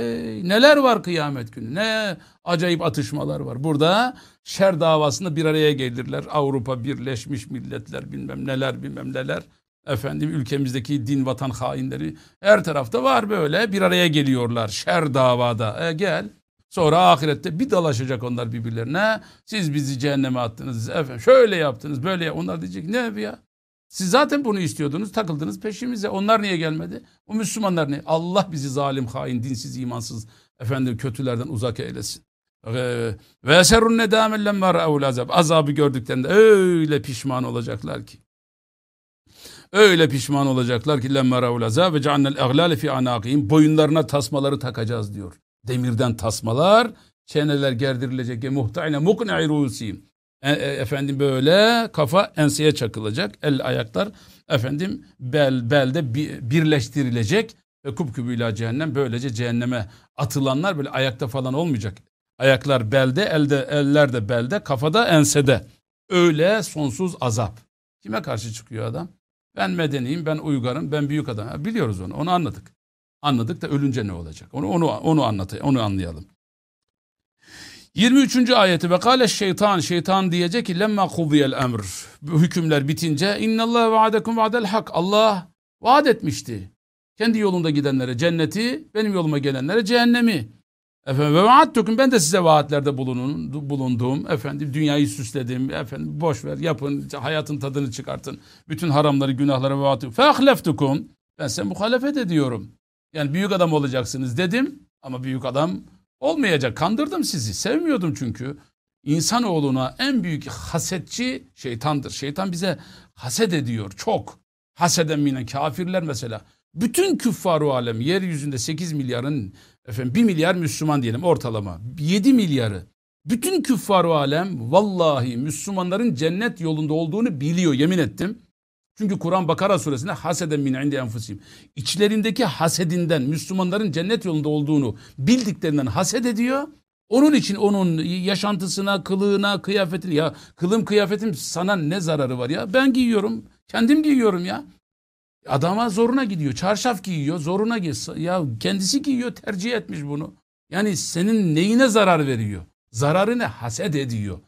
neler var kıyamet günü? Ne acayip atışmalar var. Burada şer davasında bir araya gelirler. Avrupa Birleşmiş Milletler bilmem neler bilmem neler. Efendim ülkemizdeki din vatan hainleri her tarafta var böyle bir araya geliyorlar şer davada. E, gel. Sonra ahirette bir dalaşacak onlar birbirlerine. Siz bizi cehenneme attınız. Efendim şöyle yaptınız böyle. Onlar diyecek ne ya? Siz zaten bunu istiyordunuz, takıldınız peşimize. Onlar niye gelmedi? O Müslümanlar ne? Allah bizi zalim, hain, dinsiz, imansız efendim kötülerden uzak eylesin. Ve eserun nedamen lemma ra'ul azab. Azabı gördüklerinde öyle pişman olacaklar ki. Öyle pişman olacaklar ki lemma ra'ul azab ve ceannel eglale fi anaqihim. Boyunlarına tasmaları takacağız diyor. Demirden tasmalar, çeneler gerdirilecek. Muhta'ine mukna'i rusihim. E, e, efendim böyle kafa enseye çakılacak. El ayaklar efendim bel belde birleştirilecek ve kupkübüyle cehennem böylece cehenneme atılanlar böyle ayakta falan olmayacak. Ayaklar belde, elde eller de belde, kafada ensede. Öyle sonsuz azap. Kime karşı çıkıyor adam? Ben medeniyim, ben uygarım, ben büyük adam. biliyoruz onu, onu anladık. Anladık da ölünce ne olacak? Onu onu onu anlatayım, onu anlayalım. 23. ayeti ve kâle şeytan şeytan diyecek ki lemma kudiyel emr. Bu hükümler bitince innallah vaadekum vaadel hak. Allah vaat etmişti. Kendi yolunda gidenlere cenneti, benim yoluma gelenlere cehennemi. Efendim ve vaattukum ben de size vaatlerde bulunun, bulundum. Efendim dünyayı süsledim. Efendim boş ver yapın hayatın tadını çıkartın. Bütün haramları günahları vaatı. Fe ahleftukum. Ben size muhalefet ediyorum. Yani büyük adam olacaksınız dedim ama büyük adam olmayacak. Kandırdım sizi. Sevmiyordum çünkü. İnsanoğluna en büyük hasetçi şeytandır. Şeytan bize haset ediyor çok. Haseden minen kafirler mesela. Bütün küffaru alem yeryüzünde 8 milyarın efendim 1 milyar Müslüman diyelim ortalama. 7 milyarı. Bütün küffaru alem vallahi Müslümanların cennet yolunda olduğunu biliyor yemin ettim. Çünkü Kur'an Bakara suresinde haseden min indi enfusim. İçlerindeki hasedinden Müslümanların cennet yolunda olduğunu bildiklerinden haset ediyor. Onun için onun yaşantısına, kılığına, kıyafetine ya kılım kıyafetim sana ne zararı var ya? Ben giyiyorum. Kendim giyiyorum ya. Adama zoruna gidiyor. Çarşaf giyiyor, zoruna giyiyor. Ya kendisi giyiyor, tercih etmiş bunu. Yani senin neyine zarar veriyor? Zararı ne? Haset ediyor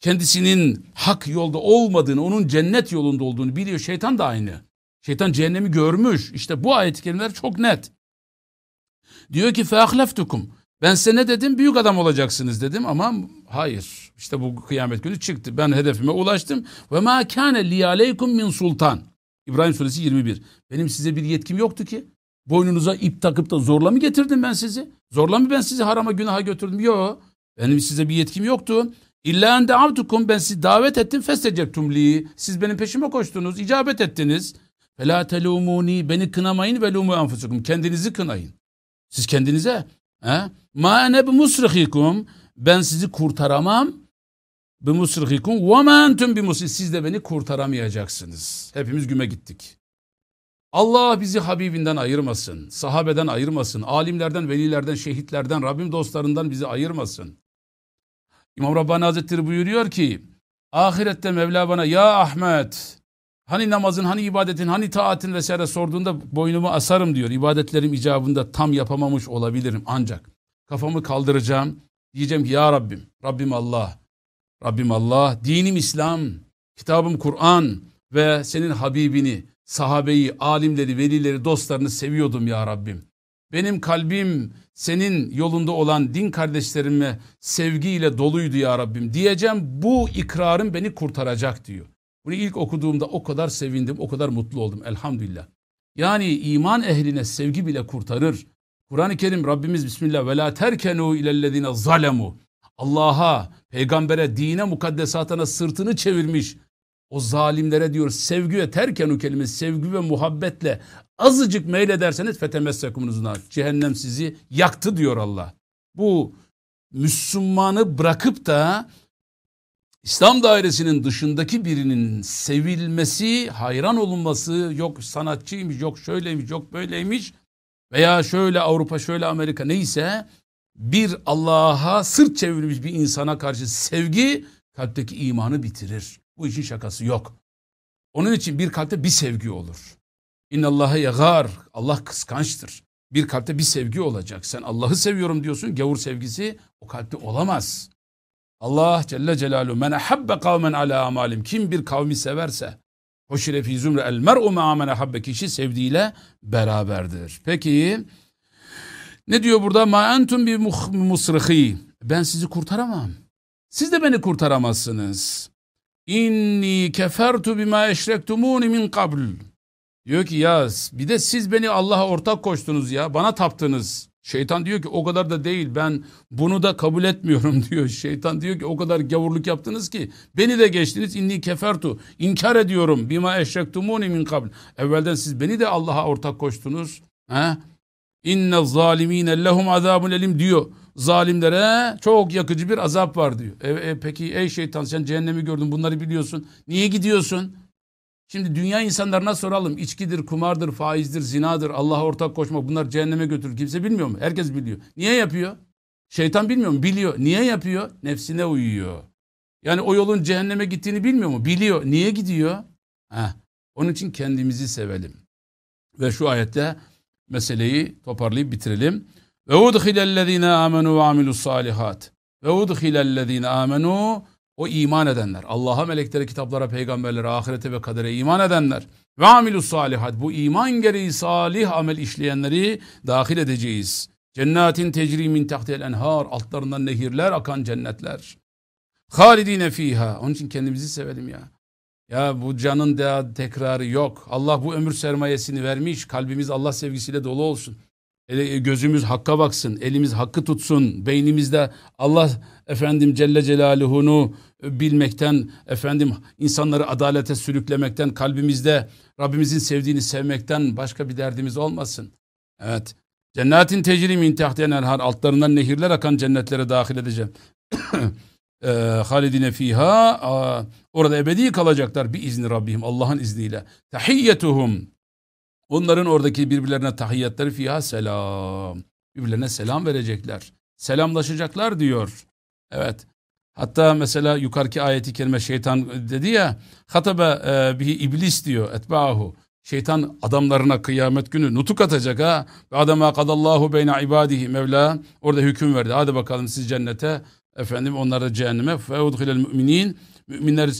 kendisinin hak yolda olmadığını, onun cennet yolunda olduğunu biliyor. Şeytan da aynı. Şeytan cehennemi görmüş. İşte bu ayet-i kerimeler çok net. Diyor ki feahleftukum. Ben size ne dedim? Büyük adam olacaksınız dedim ama hayır. İşte bu kıyamet günü çıktı. Ben hedefime ulaştım. Ve ma kâne liyaleykum min sultan. İbrahim suresi 21. Benim size bir yetkim yoktu ki. Boynunuza ip takıp da zorla mı getirdim ben sizi? Zorla mı ben sizi harama günaha götürdüm? Yok. Benim size bir yetkim yoktu. İlla en deavtukum ben sizi davet ettim festecebtum li. Siz benim peşime koştunuz, icabet ettiniz. Fela telumuni beni kınamayın ve lumu enfusukum. Kendinizi kınayın. Siz kendinize. He? Ma ene bi musrihikum. Ben sizi kurtaramam. Bi musrihikum ve ma entum bi Siz de beni kurtaramayacaksınız. Hepimiz güme gittik. Allah bizi Habibinden ayırmasın. Sahabeden ayırmasın. Alimlerden, velilerden, şehitlerden, Rabbim dostlarından bizi ayırmasın. İmam Rabbani Hazretleri buyuruyor ki ahirette Mevla bana ya Ahmet hani namazın hani ibadetin hani taatin vesaire sorduğunda boynumu asarım diyor. İbadetlerim icabında tam yapamamış olabilirim ancak kafamı kaldıracağım diyeceğim ki ya Rabbim Rabbim Allah Rabbim Allah dinim İslam kitabım Kur'an ve senin Habibini sahabeyi alimleri velileri dostlarını seviyordum ya Rabbim. Benim kalbim senin yolunda olan din kardeşlerime sevgiyle doluydu ya Rabbim diyeceğim bu ikrarım beni kurtaracak diyor. Bunu ilk okuduğumda o kadar sevindim, o kadar mutlu oldum elhamdülillah. Yani iman ehline sevgi bile kurtarır. Kur'an-ı Kerim Rabbimiz Bismillah ve la terkenu ilellezine zalemu. Allah'a, peygambere, dine, mukaddesatına sırtını çevirmiş o zalimlere diyor sevgi ve terkenu kelimesi sevgi ve muhabbetle azıcık meylederseniz fetemessekumuzuna cehennem sizi yaktı diyor Allah. Bu Müslümanı bırakıp da İslam dairesinin dışındaki birinin sevilmesi, hayran olunması, yok sanatçıymış, yok şöyleymiş, yok böyleymiş veya şöyle Avrupa, şöyle Amerika neyse bir Allah'a sırt çevirmiş bir insana karşı sevgi kalpteki imanı bitirir. Bu işin şakası yok. Onun için bir kalpte bir sevgi olur. İnnallâhe yagar. Allah kıskançtır. Bir kalpte bir sevgi olacak. Sen Allah'ı seviyorum diyorsun. Gavur sevgisi o kalpte olamaz. Allah Celle Celaluhu men ahabbe kavmen ala amalim. Kim bir kavmi severse hoşire fi zümre el mer'u ma men ahabbe kişi sevdiğiyle beraberdir. Peki ne diyor burada? Ma entum bi musrihi. Ben sizi kurtaramam. Siz de beni kurtaramazsınız. İnni kefertu bima eşrektumuni min kabl. Diyor ki ya bir de siz beni Allah'a ortak koştunuz ya. Bana taptınız. Şeytan diyor ki o kadar da değil ben bunu da kabul etmiyorum *laughs* diyor. Şeytan diyor ki o kadar gavurluk yaptınız ki beni de geçtiniz inni kefertu inkar ediyorum bima eşrektumuni min kabl. Evvelden siz beni de Allah'a ortak koştunuz. He? İnne zalimine lehum azabun elim diyor. Zalimlere çok yakıcı bir azap var diyor. E, e, peki ey şeytan sen cehennemi gördün bunları biliyorsun. Niye gidiyorsun? Şimdi dünya insanlarına soralım. İçkidir, kumardır, faizdir, zinadır, Allah'a ortak koşmak bunlar cehenneme götürür. Kimse bilmiyor mu? Herkes biliyor. Niye yapıyor? Şeytan bilmiyor mu? Biliyor. Niye yapıyor? Nefsine uyuyor. Yani o yolun cehenneme gittiğini bilmiyor mu? Biliyor. Niye gidiyor? Heh. Onun için kendimizi sevelim. Ve şu ayette meseleyi toparlayıp bitirelim. Ve udhilellezine amenu ve amilus salihat. Ve udhilellezine amenu o iman edenler, Allah'a, meleklere, kitaplara, peygamberlere, ahirete ve kadere iman edenler ve amilus salihat bu iman gereği salih amel işleyenleri dahil edeceğiz. Cennetin tecri min tahtiyel enhar altlarından nehirler akan cennetler. Halidine fiha. Onun için kendimizi sevelim ya. Ya bu canın da tekrarı yok. Allah bu ömür sermayesini vermiş. Kalbimiz Allah sevgisiyle dolu olsun. Gözümüz hakka baksın, elimiz hakkı tutsun, beynimizde Allah efendim Celle Celaluhu'nu bilmekten, efendim insanları adalete sürüklemekten, kalbimizde Rabbimizin sevdiğini sevmekten başka bir derdimiz olmasın. Evet. Cennetin tecri min tahtiyen enhar altlarından nehirler akan cennetlere dahil edeceğim. *coughs* e, halidine fiha orada ebedi kalacaklar bir izni Rabbim Allah'ın izniyle. Tahiyyetuhum onların oradaki birbirlerine tahiyyatları fiha selam. Birbirlerine selam verecekler. Selamlaşacaklar diyor. Evet. Hatta mesela yukarıki ayeti kerime şeytan dedi ya hatabe e, bihi iblis diyor etba'ahu. Şeytan adamlarına kıyamet günü nutuk atacak ha. Ve adama kadallahu beyne ibadihi Mevla orada hüküm verdi. Hadi bakalım siz cennete efendim onlar cehenneme fe udhilel müminin müminler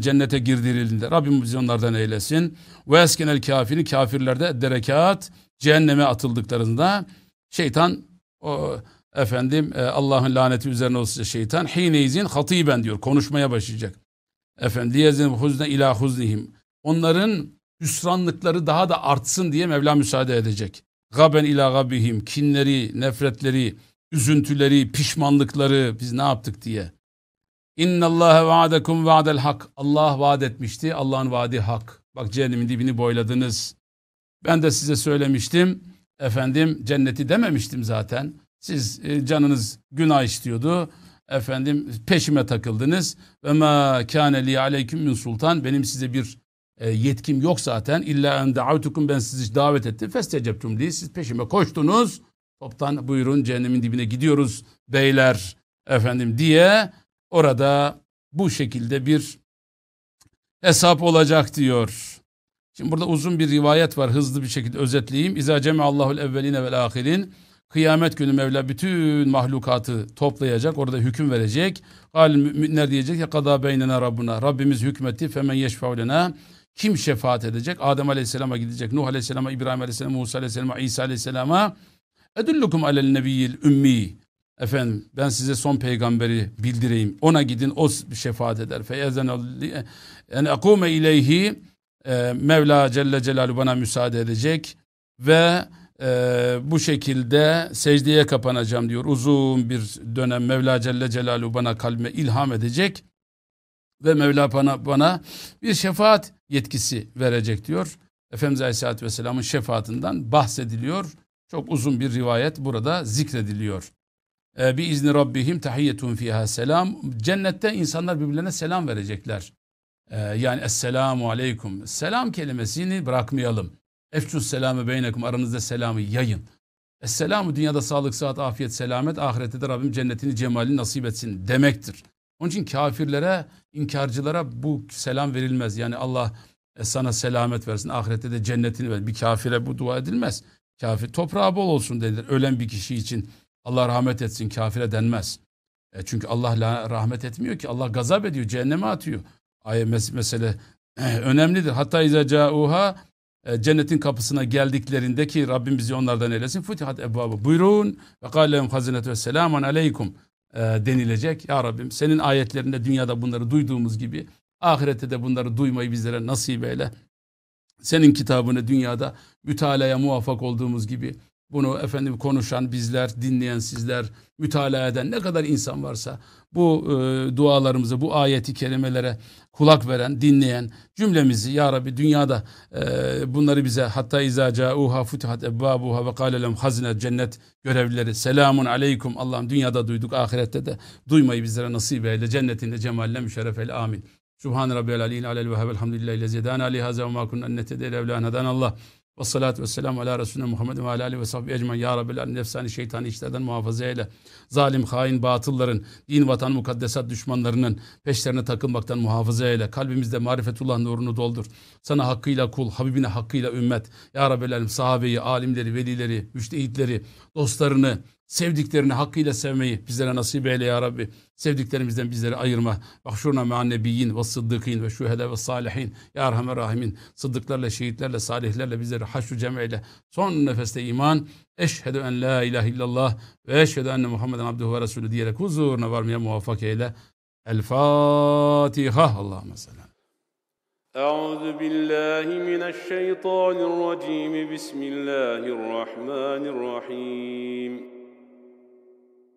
cennete girdirildiğinde Rabbim bizi onlardan eylesin. Ve eskenel kafirin kafirlerde derekat cehenneme atıldıklarında şeytan o efendim e, Allah'ın laneti üzerine olsun şeytan hineyzin hatiben diyor konuşmaya başlayacak. Efendim diyezin huzne ila huznihim. Onların hüsranlıkları daha da artsın diye Mevla müsaade edecek. Gaben ila gabihim kinleri, nefretleri, üzüntüleri, pişmanlıkları biz ne yaptık diye. İnna Allah va'dekum va'del hak. Allah vaat etmişti. Allah'ın vaadi hak. Bak cehennemin dibini boyladınız. Ben de size söylemiştim. Efendim cenneti dememiştim zaten. Siz e, canınız günah istiyordu. Efendim peşime takıldınız. Ve ma kâne li aleyküm min sultan. Benim size bir e, yetkim yok zaten. İlla en da'avtukum ben sizi davet ettim. Festeceptum diye siz peşime koştunuz. Toptan buyurun cehennemin dibine gidiyoruz beyler efendim diye orada bu şekilde bir hesap olacak diyor. Şimdi burada uzun bir rivayet var. Hızlı bir şekilde özetleyeyim. İza ceme Allahul evveline vel ahirin. Kıyamet günü Mevla bütün mahlukatı toplayacak. Orada hüküm verecek. Hal müminler diyecek ya kada beynena Rabbuna. Rabbimiz hükmetti. Femen yeşfeulena. Kim şefaat edecek? Adem Aleyhisselam'a gidecek. Nuh Aleyhisselam'a, İbrahim Aleyhisselam'a, Musa Aleyhisselam'a, İsa Aleyhisselam'a. Edullukum alel nebiyyil ümmi. Efendim ben size son peygamberi bildireyim. Ona gidin o şefaat eder. Feyezen yani akume ileyhi e, Mevla Celle Celaluhu bana müsaade edecek ve e, bu şekilde secdeye kapanacağım diyor. Uzun bir dönem Mevla Celle Celaluhu bana kalbime ilham edecek ve Mevla bana, bana bir şefaat yetkisi verecek diyor. Efendimiz Aleyhisselatü Vesselam'ın şefaatinden bahsediliyor. Çok uzun bir rivayet burada zikrediliyor. Ee, bi izni rabbihim tahiyyetun fiha selam. Cennette insanlar birbirlerine selam verecekler. Ee, yani esselamu aleyküm. Selam kelimesini bırakmayalım. Efçus selamı beynekum aranızda selamı yayın. Esselamu dünyada sağlık, sıhhat, afiyet, selamet, ahirette de Rabbim cennetini, cemalini nasip etsin demektir. Onun için kafirlere, inkarcılara bu selam verilmez. Yani Allah e, sana selamet versin, ahirette de cennetini ver. Bir kafire bu dua edilmez. Kafir toprağı bol olsun denir ölen bir kişi için. Allah rahmet etsin kafire denmez. E çünkü Allah rahmet etmiyor ki. Allah gazap ediyor, cehenneme atıyor. Ayet mes mesele *clears throat* önemlidir. Hatta izâ câuha e, cennetin kapısına geldiklerinde ki Rabbim bizi onlardan eylesin. Futihat ebvabı. Buyurun ve kâlehum hazinetü ve selamun aleykum e, denilecek. Ya Rabbim senin ayetlerinde dünyada bunları duyduğumuz gibi ahirette de bunları duymayı bizlere nasip eyle. Senin kitabını dünyada mütalaya muvaffak olduğumuz gibi Bunu efendim konuşan bizler, dinleyen sizler, mütalaa eden ne kadar insan varsa bu e, dualarımızı, bu ayeti kerimelere kulak veren, dinleyen cümlemizi ya Rabbi dünyada e, bunları bize hatta izâ câûhâ futihat ebbâbuhâ ve kâlelem hazine cennet görevlileri selamun aleykum Allah'ım dünyada duyduk ahirette de duymayı bizlere nasip eyle cennetinde cemaline müşerref eyle amin. Subhan rabbiyal aliyyil alel vehhab elhamdülillahi lezi hedâna li hâzâ ve mâ kunnâ ennetedâ evlân Allah. Ve salatu ve selamu ala Resulüne Muhammed ve ala ve sahbihi ecmaîn. Ya Rabbi nefsani şeytani işlerden muhafaza eyle. Zalim, hain, batılların, din, vatan, mukaddesat düşmanlarının peşlerine takılmaktan muhafaza eyle. Kalbimizde marifetullah nurunu doldur. Sana hakkıyla kul, Habibine hakkıyla ümmet. Ya Rabbi sahabeyi, alimleri, velileri, müştehitleri, dostlarını, Sevdiklerini hakkıyla sevmeyi bizlere nasip eyle ya Rabbi. Sevdiklerimizden bizleri ayırma. Vahşurna me'an nebiyyin ve sıddıkîn ve şühede ve salihin. Ya Erhamer Rahimin. Sıddıklarla, şehitlerle, salihlerle bizleri haşru cem Son nefeste iman. Eşhedü en la ilahe illallah ve eşhedü enne Muhammeden abduhu ve resulü diyerek huzuruna varmaya muvaffak eyle. El Fatiha. Allahümme sallam. أعوذ بالله من الشيطان الرجيم بسم الله الرحمن الرحيم